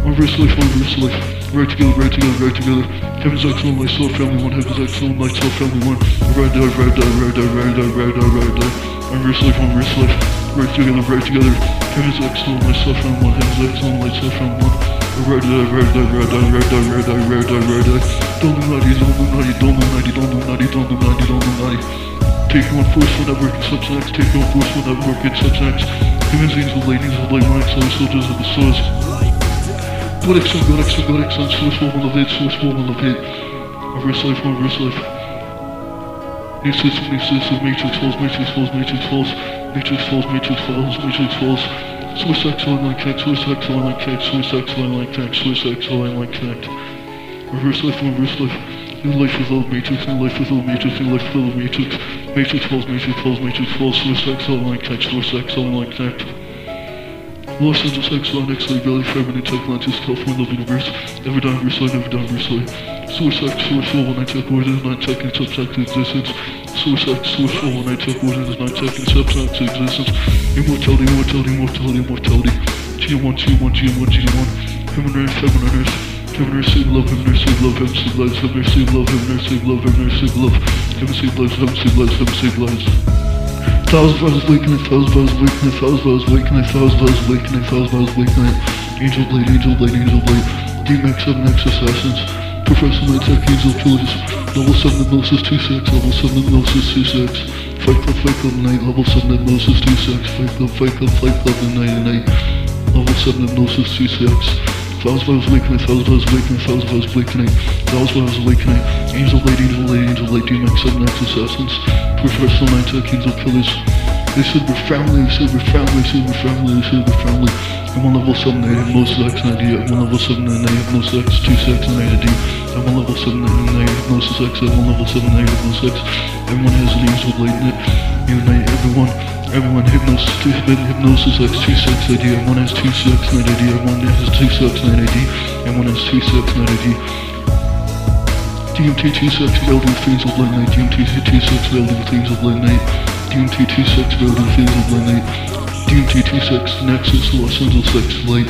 One verse life, one verse life. Right together, right together, right together. Heaven's X, one light, soul, family, one. Heaven's X, one light, soul, family, one. Ride, die, ride, die, ride, die, ride, die, ride, die, ride, die. One verse life, one verse life. Right together, right together. Heaven's X, one light, soul, family, one. Heaven's X, one light, soul, family, one. Ride, die, ride, die, ride, die, ride, die, ride, die, ride, die, ride, die. Illuminati, Illuminati, Illuminati, Illuminati, Illuminati, Illuminati. Take one force for network and substance. Take one force for network and substance. Humans, angels, ladies, of light, mind, solar soldiers of the source. God X, God X, God X, source woman of it, source woman of it. Reverse life, reverse life. New system, matrix falls, matrix falls, matrix falls, matrix falls, matrix falls, matrix falls. Source X, line connect, source X, line connect, source X, line connect, source X, line connect. Reverse life, reverse life. New life without matrix, new life without matrix, new life without matrix. Matrix falls, matrix falls, matrix falls, source X, line connect, source X, line connect. Los Angeles X, line X, like Valley, Fairmont, Tech, Atlantis, California, Love Universe. Never die, verse life, never die, verse life. Source X, source level, nine tech orders, nine tech and subsect existence. Source X, source level, nine tech orders, nine tech and subsect existence. Immortality, immortality, immortality, immortality. G1, G1, G1, G1. Heaven earth, heaven earth. And earth, save love, and earth, save love, save lives, heaven and earth, save love, and earth, save love, and earth, save love. Heaven save lives, heaven save lives, heaven save lives. Thousand vows awakening, thousand vows awakening, thousand vows awakening, thousand vows awakening, thousand vows awakening. Angel blade, angel blade, angel blade. DMX, 7X assassins. Professor Night Tech, angel killers. Level 7 hypnosis 26, level 7 hypnosis 26. Fight Club, Fight Club Night, level 7 hypnosis 26. Fight Club, Fight Club, Fight Club Night and Night. Level 7 hypnosis 26. Thousand vows awakening, thousand vows awakening, thousand vows awakening, thousand vows awakening. Angel blade, angel blade, angel blade, DMX, 7X assassins. Professor Night Tech, angel killers. They said we're family, they said we're family, they said we're family, they said we're family. I'm on level 7, I have most X 90, I'm on level 7, and I have most X, 2 6, and I have D. I'm on level 7, and I have most X, I'm on level 7, and I have most X. Everyone has an angel blade in it. Unite everyone, everyone hypnosis, been hypnosis X, 2 6 ID, everyone has 2 6 9 ID, everyone has 2 6 9 ID, everyone has 2 6 9 ID. DMT 26 building things of Blade Night, DMT 26 building things of Blade Night, DMT 26 building things of Blade Night, DMT 26 Nexus Los Angeles X Light,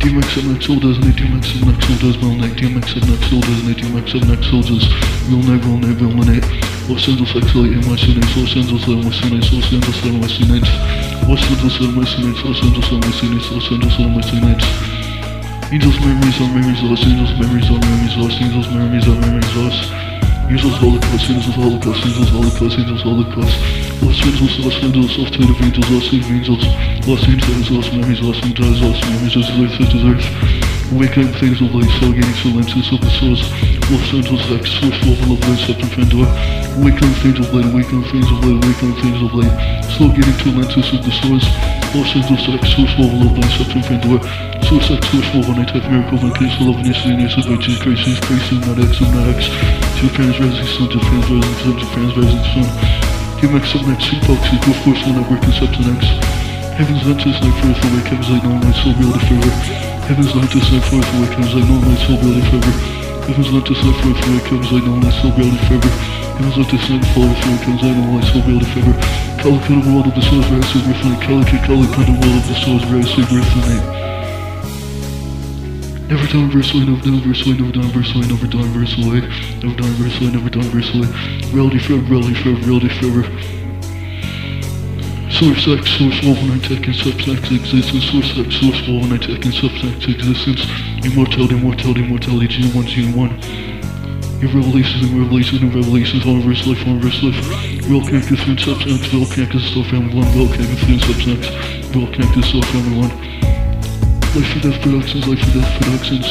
DMX 7 X does Night, DMX 7 X does Well Night, DMX 7 X does Night, DMX 7 X does Real Night, Real Night, Real Night, Los Angeles NYC9, Los Angeles NYC9, Los Angeles NYC9, Los Angeles NYC9, Los Angeles NYC9, Los Angeles NYC9. Angels memories on memories lost, angels memories on memories lost, angels memories on memories lost. Angels angels holocaust, angels holocaust, angels holocaust. Los Angeles, Los Angeles, of angels. Lost angels, lost memories, lost angels, lost memories. Awakening things of light, stargating to lenses of the source. Los Angeles, X, source, level of light, septum, Pandora. Awakening things of light, awakening things of light, awakening things of light. Getting to lenses of the source. Los Angeles, X, source, level of light, septum, Pandora. Source X, source, level, night, type, miracle, my case, love, and and yesterday, Jesus Christ, Jesus Christ, not X, not X. Japan's rising sun, Japan's rising sun, Japan's rising sun. DMX, 7X, Tupac, Equal Force, One Network, Conception X. Heaven's is night, forth, awake, heaven's light, no light, soul, reality, forever. Light is night, forth, awake, heaven's light, no light, soul, reality, forever. Light is night, forth, awake, heaven's light, no light, soul, reality, forever. Light is night, forth, awake, heaven's light, no light, soul, reality, forever. Calicut of the world of the soul's rise, super infinite. Calicut, calicut of the world of the soul's rise, super infinite. Never done verse away, never done verse away, never done verse away, never done verse away, never done verse away, never done verse away. Reality forever, reality forever, reality forever. Source X, source wall when I take in substance existence, source X, source wall when I take in substance existence, immortality, immortality, immortality, G1, G1. Your revelations and revelations and revelations, all verse life, all verse life. Real connected through substance, real connected soul family one, real connected through substance, real connected soul family one. Life and death productions, life and death productions.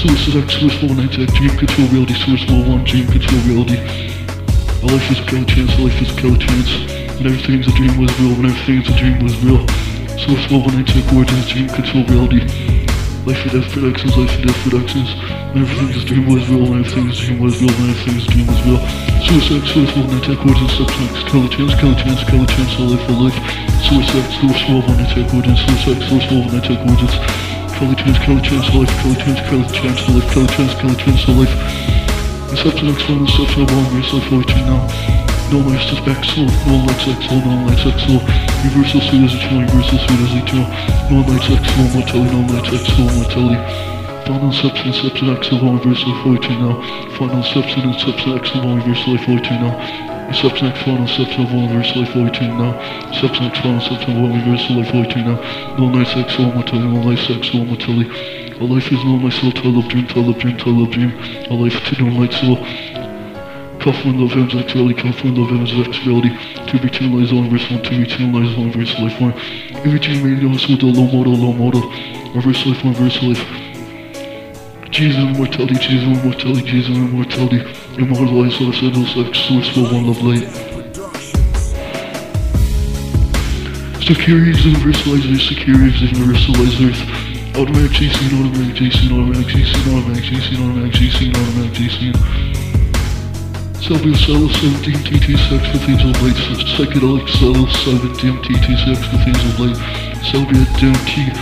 Source X, source wall when I take, dream control reality, source wall one, dream control reality. Life is a kill chance, life is a kill chance. And everything's a dream was real, when everything's a dream was real. Source wall when I take origins, dream control reality. Life and death productions, life and death productions. When everything's a dream was real, when everything's a dream was real, when everything's a dream was real. Source X, source wall when I take origins, substance, kill a chance, kill a chance, kill a chance, a life, a life. Source X, source wall when I take origins, source X, I take origins. Kill a chance, kill a chance, a life, kill a chance, kill a chance, a life, kill a chance, kill a chance, a life. Inception X one, Inception one, Race Life Fortune now. No life is back no lights X soul, no lights X soul. Universal sweet as eternal, universal sweet as eternal. No lights X soul, mortality, no lights X soul, mortality. Final substance, substance all universal fortune now. Final substance, substance all universal fortune now. Substance final substance universal fortune now. Substance final substance universal fortune now. No lights X soul, mortality, no lights X soul, mortality. A life is no my soul, to love dream, to love dream, to love dream. A life to no light soul. California love heaven's X reality, California love X reality. To lies on verse one, to be two lies on verse life one. Every dream made no soul, the low model, low model. Reverse life, one verse life. Jesus immortality, Jesus immortality, Jesus immortality. Immortalized Los Angeles X, source for one love light. Securities universalizers, securities universalizers. Automatic GC, automatic GC, automatic GC, automatic GC, automatic GC, automatic GC. Sylvia Cell 17 TT6 with Angel Blade, Psychedelic Cell 17 TT6 with Angel Blade, Sylvia DMT,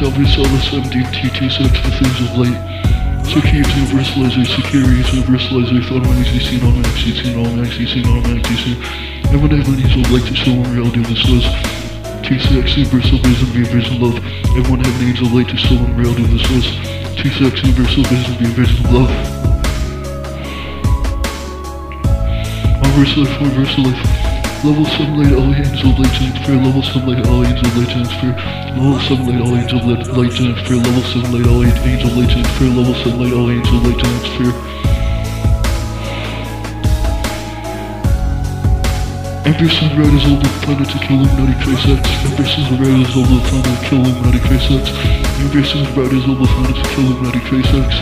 Sylvia Cell 17 TT6 with Angel Blade. Securities universalizer, securities universalizer, automatic GC, automatic GC, automatic GC, automatic GC. Everyone have an angel like to show in reality of this was. T6 universal vision, be vision love. Everyone have an angel light to show in reality of this was. T6 universal vision, be vision love. Universal life, universal life. Level 7 light, all angel light transfer. Level 7 light, all angel light transfer. Level 7 light, all angel light light transfer. Level 7 light, all angel light transfer. Level 7 light, all angel light transfer. Amberson's red is all the planet to kill Illuminati Christ X. Amberson's red is all the planet to kill Illuminati Christ X. Amberson's red is all the planet to kill Illuminati Christ X.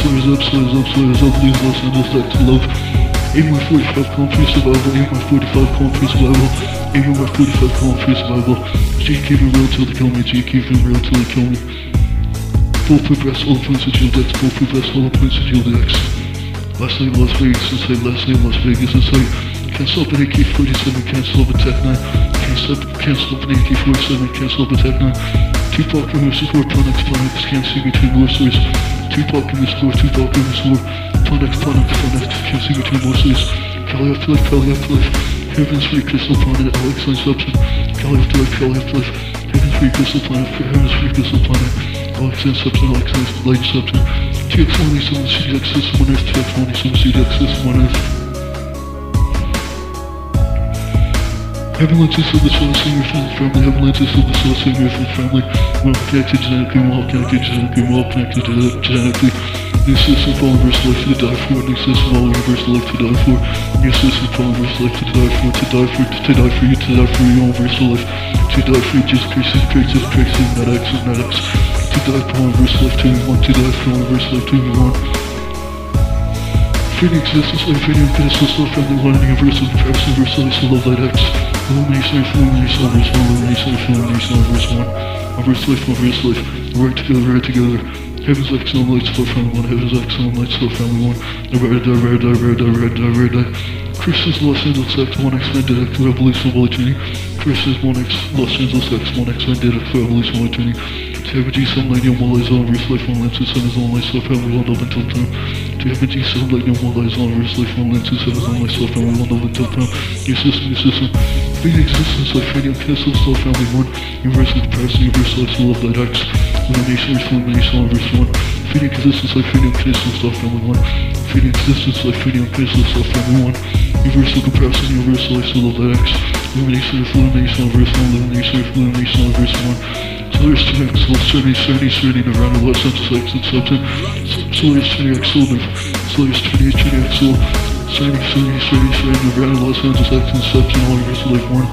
Slayers up, slayers up, slayers up, leaves Los Angeles back to love. My 45 column free survival, aim my 45 column free survival, aim my 45 column free survival. G keep it real till they kill me, G keep it real till they kill me. Full Bulletproof vest, all points of shield X, bulletproof vest, all the points of shield X. Last night Las Vegas, inside, last night Las Vegas, inside. Can't stop an AK-47, can't stop a Tech 9. Can't stop, can't stop an AK-47, can't stop a Tech 9. Tupac the support, Tonex, Tonex, can't see between blisters. Tupac in the score, Tupac in the score. Tonex, Tonex, Tonex, can't see between blisters. Cali afterlife, Cali afterlife. Heaven's free crystal planet, Alex Line Substance. Cali afterlife, Cali afterlife. Heaven's free crystal planet, Heaven's free crystal planet. Alex Line Substance, Alex Line Light Substance. TX187, CDX System on Earth, TX187, CDX System on Earth. Avalanches of the soul singer the family, avalanches of the soul singer the family. We're all connected genetically, we're all connected genetically, we're all connected genetically. New system for universal life to die for, new system all universal life to die for. New system for universal life to die for, to die for, to die for you, to die for your universal life. To die for Jesus Christ, Christ, Christ, not X, not X. To die for universal life to everyone, to die for universal life to everyone. Creating existence by creating a self from the lining of verse of the tracks of verse of the soul of light acts. Illumination life, illumination of verse 1, illumination life, illumination of verse 1. A verse life, a verse life. Right together, right together. Heaven's excellent lights flow from one. Heaven's excellent lights flow from one. Rare die, rare die, rare die, rare die, rare die. Chris's Los Angeles X, 1X, Vendetta, Revolution of Lightning. Chris's 1X, Los Angeles X, 1X, Vendetta, Revolution of Lightning. Savage East, some lightning on my lies on, wrist life on lenses, sun is on light, stuff, and we wound up until time. Savage East, some lightning on my lies on, wrist life on lenses, sun is on light, stuff, and we wound up until time. New system, new system. Being existence like radio castles, self family one, universal capacity, universal as love light acts, illumination, illumination, verse one. Feeding existence like freedom, castle, self family one. Feeding existence like freedom, castle, self family one. Universal capacity, universal as love light acts, illumination, illumination, verse one, Elimination, illumination, illumination, verse one. Solar Sphere, Soul 70, 70, 70, Nirvana, Less Sense, Sex, and to Solar Sphere, Solar Sphere, Solar Sphere, Solar Sphere, Saving City, City, Saving Nevada, Los Angeles, X and Steps, and all the rest of Lake Warren.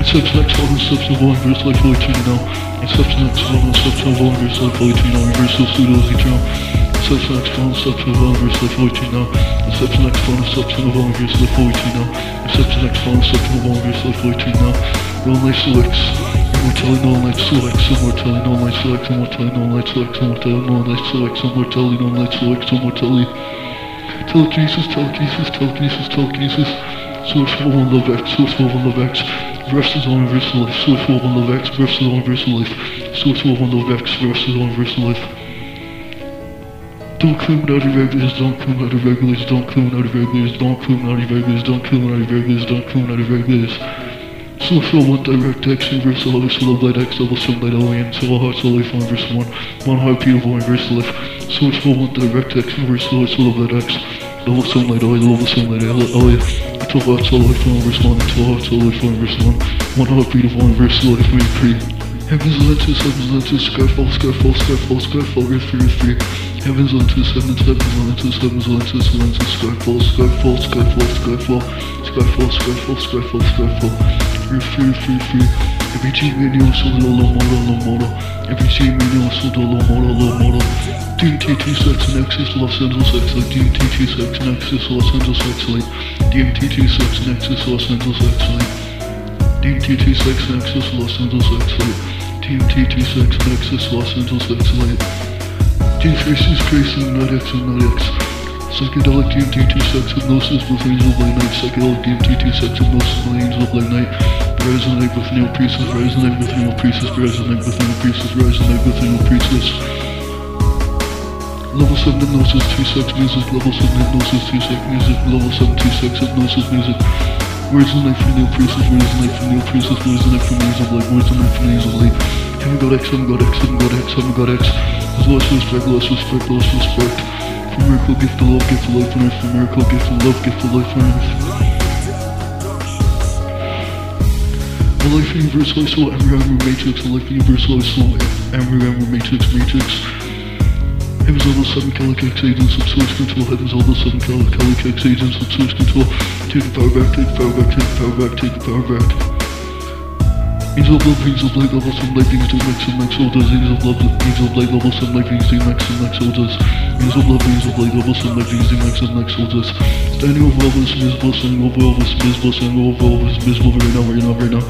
Except X, all the steps of all the rest of Lake Valentino. Except X, all the steps of all the rest of Lake Valentino. Reversal, pseudo, eternal. Except X, all the steps of all the rest of Lake Valentino. Except X, all the steps of all the rest of Lake Valentino. Except X, all the steps of all the rest of Lake Valentino. Real nice selects. Immortality, no light selects. Immortality, no light selects. Immortality, no light selects. Immortality, no light selects. Immortality, no light selects. Immortality. Telekinesis, telekinesis, telekinesis, telekinesis. Source of one love X, source of one love X. Versus on universal life, source of one love X, versus on universal life. Source of one love X, versus on universal life. Don't claim out of regulars, don't claim out of regulars, don't claim out of regulars, don't claim out of regulars, don't claim out of regulars, don't claim out of regulars. So shall one direct X and verse all verse love light X double sum light alien so all hearts all life one verse one. One heart beautiful and life. So shall one direct X and verse all hearts love light X. Double sum light alien Double sum light alien two hearts all life one verse one. Two hearts all life one verse one. One heart beautiful and life we pray Heavens Lentus, Heavens Lentus, Skyfall, Skyfall, Skyfall, Skyfall, Earth 3, Earth 3. Heavens Lentus, Heavens, Heavens Lentus, Heavens Lentus, Lentus, Skyfall, Skyfall, Skyfall, Skyfall scuffle, scuffle, scuffle, scuffle. Free, free, free. Every team in you so low, low, model, low, model. Every team in you so low, low, model, low, model. DMT26 Nexus Los Angeles X-Link. DMT26 Nexus Los Angeles X-Link. DMT26 Nexus Los Angeles X-Link. DMT26 Nexus Los Angeles X-Link. DMT26 Nexus Los Angeles X-Link. D3C's Tracy, not X, not X. Psychedelic DMT, two sex hypnosis with Angel of night. Knight. Psychedelic DMT, two sex hypnosis with Angel of Black Knight. Rise and with new Priestess, resonate with new Priestess, resonate with new Priestess, resonate with new Priestess. Level 7 hypnosis, 2 sex music, level 7 hypnosis, 2 sex music, level 7 2 sex hypnosis music. Where's the night for Neil Priestess, where's the night for Neil Priestess, where's the night for Neil Light, where's the night for Neil Light? Haven't got X, haven't got X, haven't got X, haven't got X. There's less respect, less respect, less respect. For miracle, gift of love, gift of life on earth. For miracle, gift of love, gift of life on earth. A life universal, soul, every armor matrix, a life universal, soul, every armor matrix, matrix. Heaven's all the seven Calicax agents of source control. Heaven's all the seven Calicax agents of source control. Take the power back, take the power back, take the power back, take the power back. Angel of love, angel of light, level some light beings do max and max orders. Angel of love, angel of light, level some light beings do max and max orders. Angel of love, angel of light, level some light beings do max and max orders. Standing over this invisible, standing over this invisible, standing over all this invisible right now, right now, right now.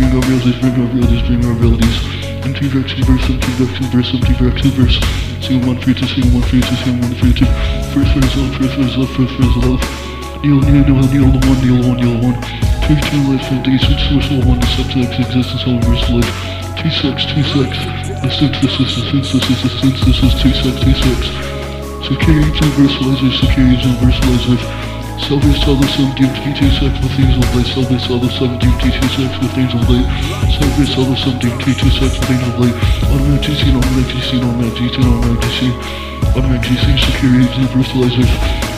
Bring our realities, bring our realities, bring our realities. Empty vex, inverse, empty vex, inverse, empty inverse. Single one future, single one future, single one future. First for love, first for love, first for love. Kneel, kneel, the one, kneel, one, kneel, one preaching life and decent one to subjects existence all life. Two sex, two sex, the six, the six, the the six, six, two sex, two sex. Security universalizer, security universalizer. Salvage all the seven DMT two sex with things of light. Salvage all the seven DMT two sex with things of light. Salvage all the seven DMT two sex with things of light. Automatic DC, automatic G.C. automatic DC, automatic DC. Automatic G.C. security universalizer.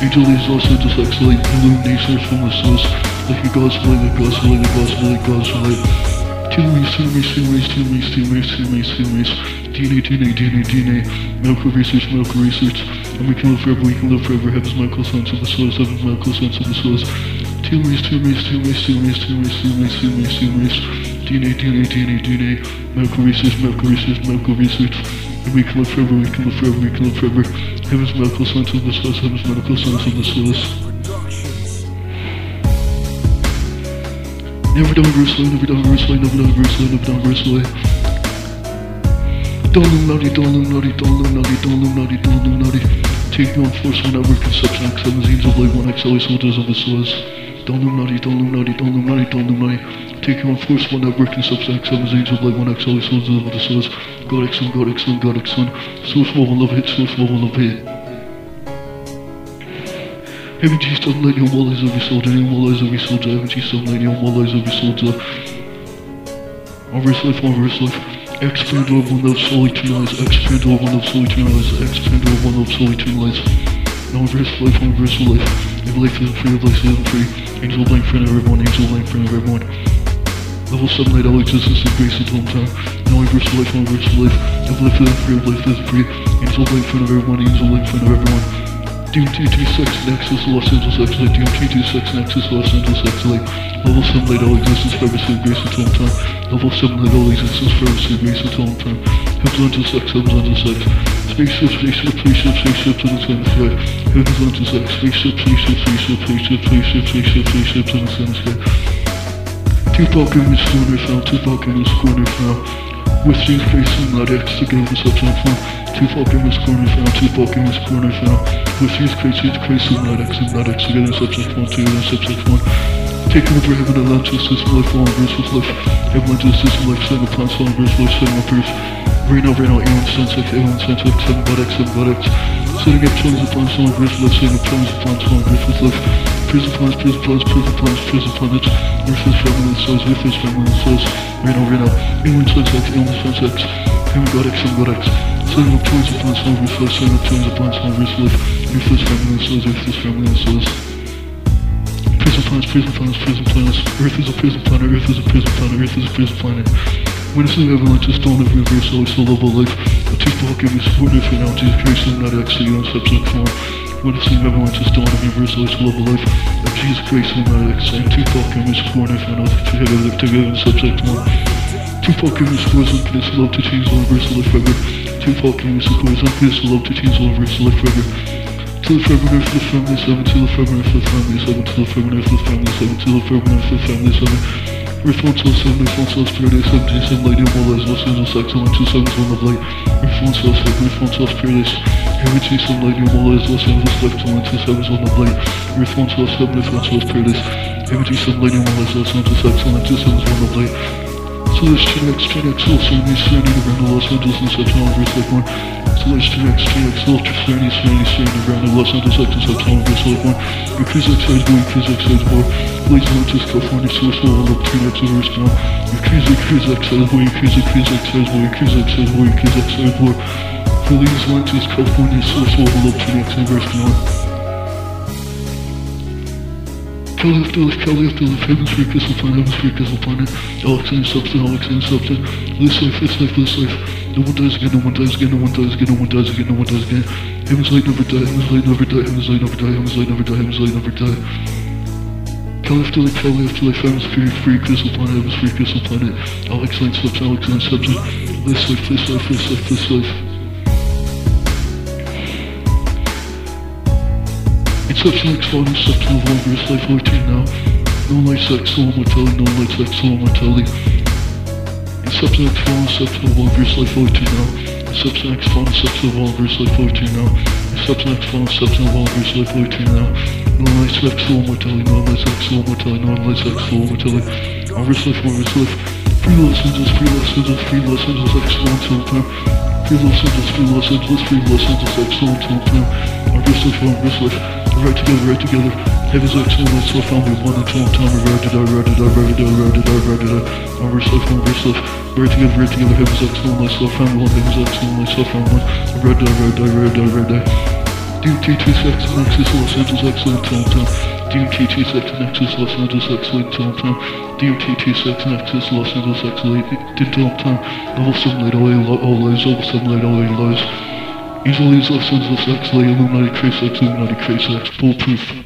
Angel is also just excellent illuminations from the source like a way, like God's way, like God's way. Telomeres, telomeres, telomeres, telomeres, telomeres, telomeres, telomeres. DNA, DNA, DNA, DNA. Medical research, medical research. And we can live forever, we can live forever. Heaven's medical science of the source, heaven's medical science of the source. Telomeres, telomeres, telomeres, telomeres, telomeres, telomeres, telomeres, telomeres. DNA, DNA, DNA, DNA. Medical research, medical research, medical research. And we can live forever, we can live forever, we can live forever. Heaven's medical science of the source, heaven's medical science of the source. Never done Bruce Lee, never done Bruce Lee, never done Bruce Lee, never done Bruce Lee. Don't Illuminati, don't Illuminati, don't Illuminati, don't Illuminati, don't Illuminati. Take me on force whenever conception X seventeens of like one X LA soldiers of the source. Don't Illuminati, don't Illuminati, don't Illuminati, don't Illuminati. Take me on force whenever conception X seventeens of like one X LA soldiers of the source. God X one, God X one, God X one. Source level love hit, source level love hit. Heaven G stop letting your eyes every soldier, your eyes every soldier, Heaven G stop letting your eyes every soldier. Reverse life, reverse life. Expand over one love, soul eternalize. Expand over one love, soul eternalize. Expand over one love, soul eternalize. Now reverse life, reverse life. If life isn't free, if life isn't free. Angel blank friend of everyone, angel blank friend of everyone. Level 7 light, all existence and grace time. Now reverse life, reverse life. If life isn't free, if life isn't free. Angel blank friend of everyone, angel blank friend of everyone. DMT26 Nexus Los Angeles X-Lite DMT26 Nexus Los Angeles X-Lite Level 7 light all existence forever save grace until time. Level 7 light all existence forever save grace until time. Heavens unto sex, heavens unto sex Spaceship, spaceship, spaceship, spaceship to the sky sky Heavens unto sex, spaceship, spaceship, spaceship, spaceship, spaceship, spaceship, spaceship to the sky sky Tupac in his corner found, Tupac in his corner found With these face and that X together the substance found Tupac in his corner found, in his corner found with these crazy, crazy lunatics and lunatics together, subject one, together, subject one. Taking over heaven, Atlantis, system, life, all verse with life. Atlantis, system, life, seven plants, all verse, life, seven up earth. Rain out, rain out, Aeon, Sensex, Aeon, Sensex, seven X, seven X. Setting up of plants, all verse, life, setting up tons of plants, verse with life. Prison plants, prison plants, prison plants, prison. Earth is family, souls, is family, souls. Rain out, rain out, Aeon, Sensex, Aeon, Sensex. Heaven, god X, seven god X. Setting up tons of all verse, life, setting up tons of all verse, life. Ruthless family and souls, ruthless family and souls. Prison planets, prison planets, prison planets. Earth is a prison planet, Earth is a prison planet, Earth is a prison planet. Witnessing avalanche is dawn of reverse, always the level life. A Tupac give me support if now Jesus Christ and not actually on substance form. Witnessing avalanche is dawn of the level life. Of Jesus Christ and not actually Tupac give me support if now together, together in subject form. Tupac give me support, infinite love to change the universal life forever. Tupac give me support, infinite love to change the universal life forever. To the forever earth, the family seven, to the forever earth, the family seven, to the forever earth, the family seven, to the forever earth, the family seven. One soul seven, soul spirit, eight seven, eight seven, of all lies, Los Angeles excellent, two sevens, one of light. One soul seven, earth one soul Heaven G seven, lady of all lies, Los Angeles excellent, two sevens, one of light. Earth one soul seven, earth one soul spirit, eight Heaven G seven, lady of all lies, Los Angeles excellent, two sevens, one of light. So there's 10x, 10x, soul serenity, serenity, around Los Angeles and September, verse like one. So there's 10x, 10x, ultra serenity, serenity, serenity, around Los Angeles, to September, verse like one. Cruise X size your cruise X size more. Blaze Atlantis, California, source level up 10x, reverse down. Your cruise X, cruise X size more, your cruise X, size your cruise X size your cruise X size more. Blaze Atlantis, California, source up 10x, reverse down. Kill left, left, kill left, left, heaven's free crystal planet, heaven's free crystal planet. Alex and substance, Alex and substance. This life, this life, this life. No one dies again, no one dies again, no one dies again, no one dies again, no one dies again. Heaven's light never die, heaven's light never die, heaven's light never die, heaven's light never die, heaven's light never die. Kill left, left, kill left, left, heaven's free, free crystal planet, heaven's free crystal planet. Alex and substance, Alex and substance. This life, this life, this life, this life. Inception X Volume Substance of Longer Life 14 now. No light sex, soul mortality, no light sex, soul mortality. Inception X Volume Substance of Longer Life 14 now. Inception X Volume Substance of Longer Life 14 now. Inception X Volume Substance of Longer Life 14 now. No light sex, soul mortality, no light sex, soul mortality, no light sex, soul mortality. Reverse life, reverse life. Free Los Angeles, free Los Angeles, free Los Angeles, Volume till time. Free Los Angeles, free Los Angeles, free Los Angeles, Volume till time. Reverse life, reverse life. Right together, right together. Heaven's excellent, let's love found me one and two time. Right did I, right did I, right did I, right did I, right did I. Reverse life, reverse life. Right together, right together. Heaven's excellent, let's love found me one. Heaven's excellent, let's love found one. Right did I, right did I, right did I, right did I. DT26 Nexus Los Angeles excellent time time. DMT2 Sex Nexus Los Angeles X Late Time DMT2 Sex Nexus Los Angeles Late Dental Time Level 7 Late LA All Lies Level 7 Late LA Lies Easily Los Angeles X Late Illuminati Craze X Illuminati Craze X Foolproof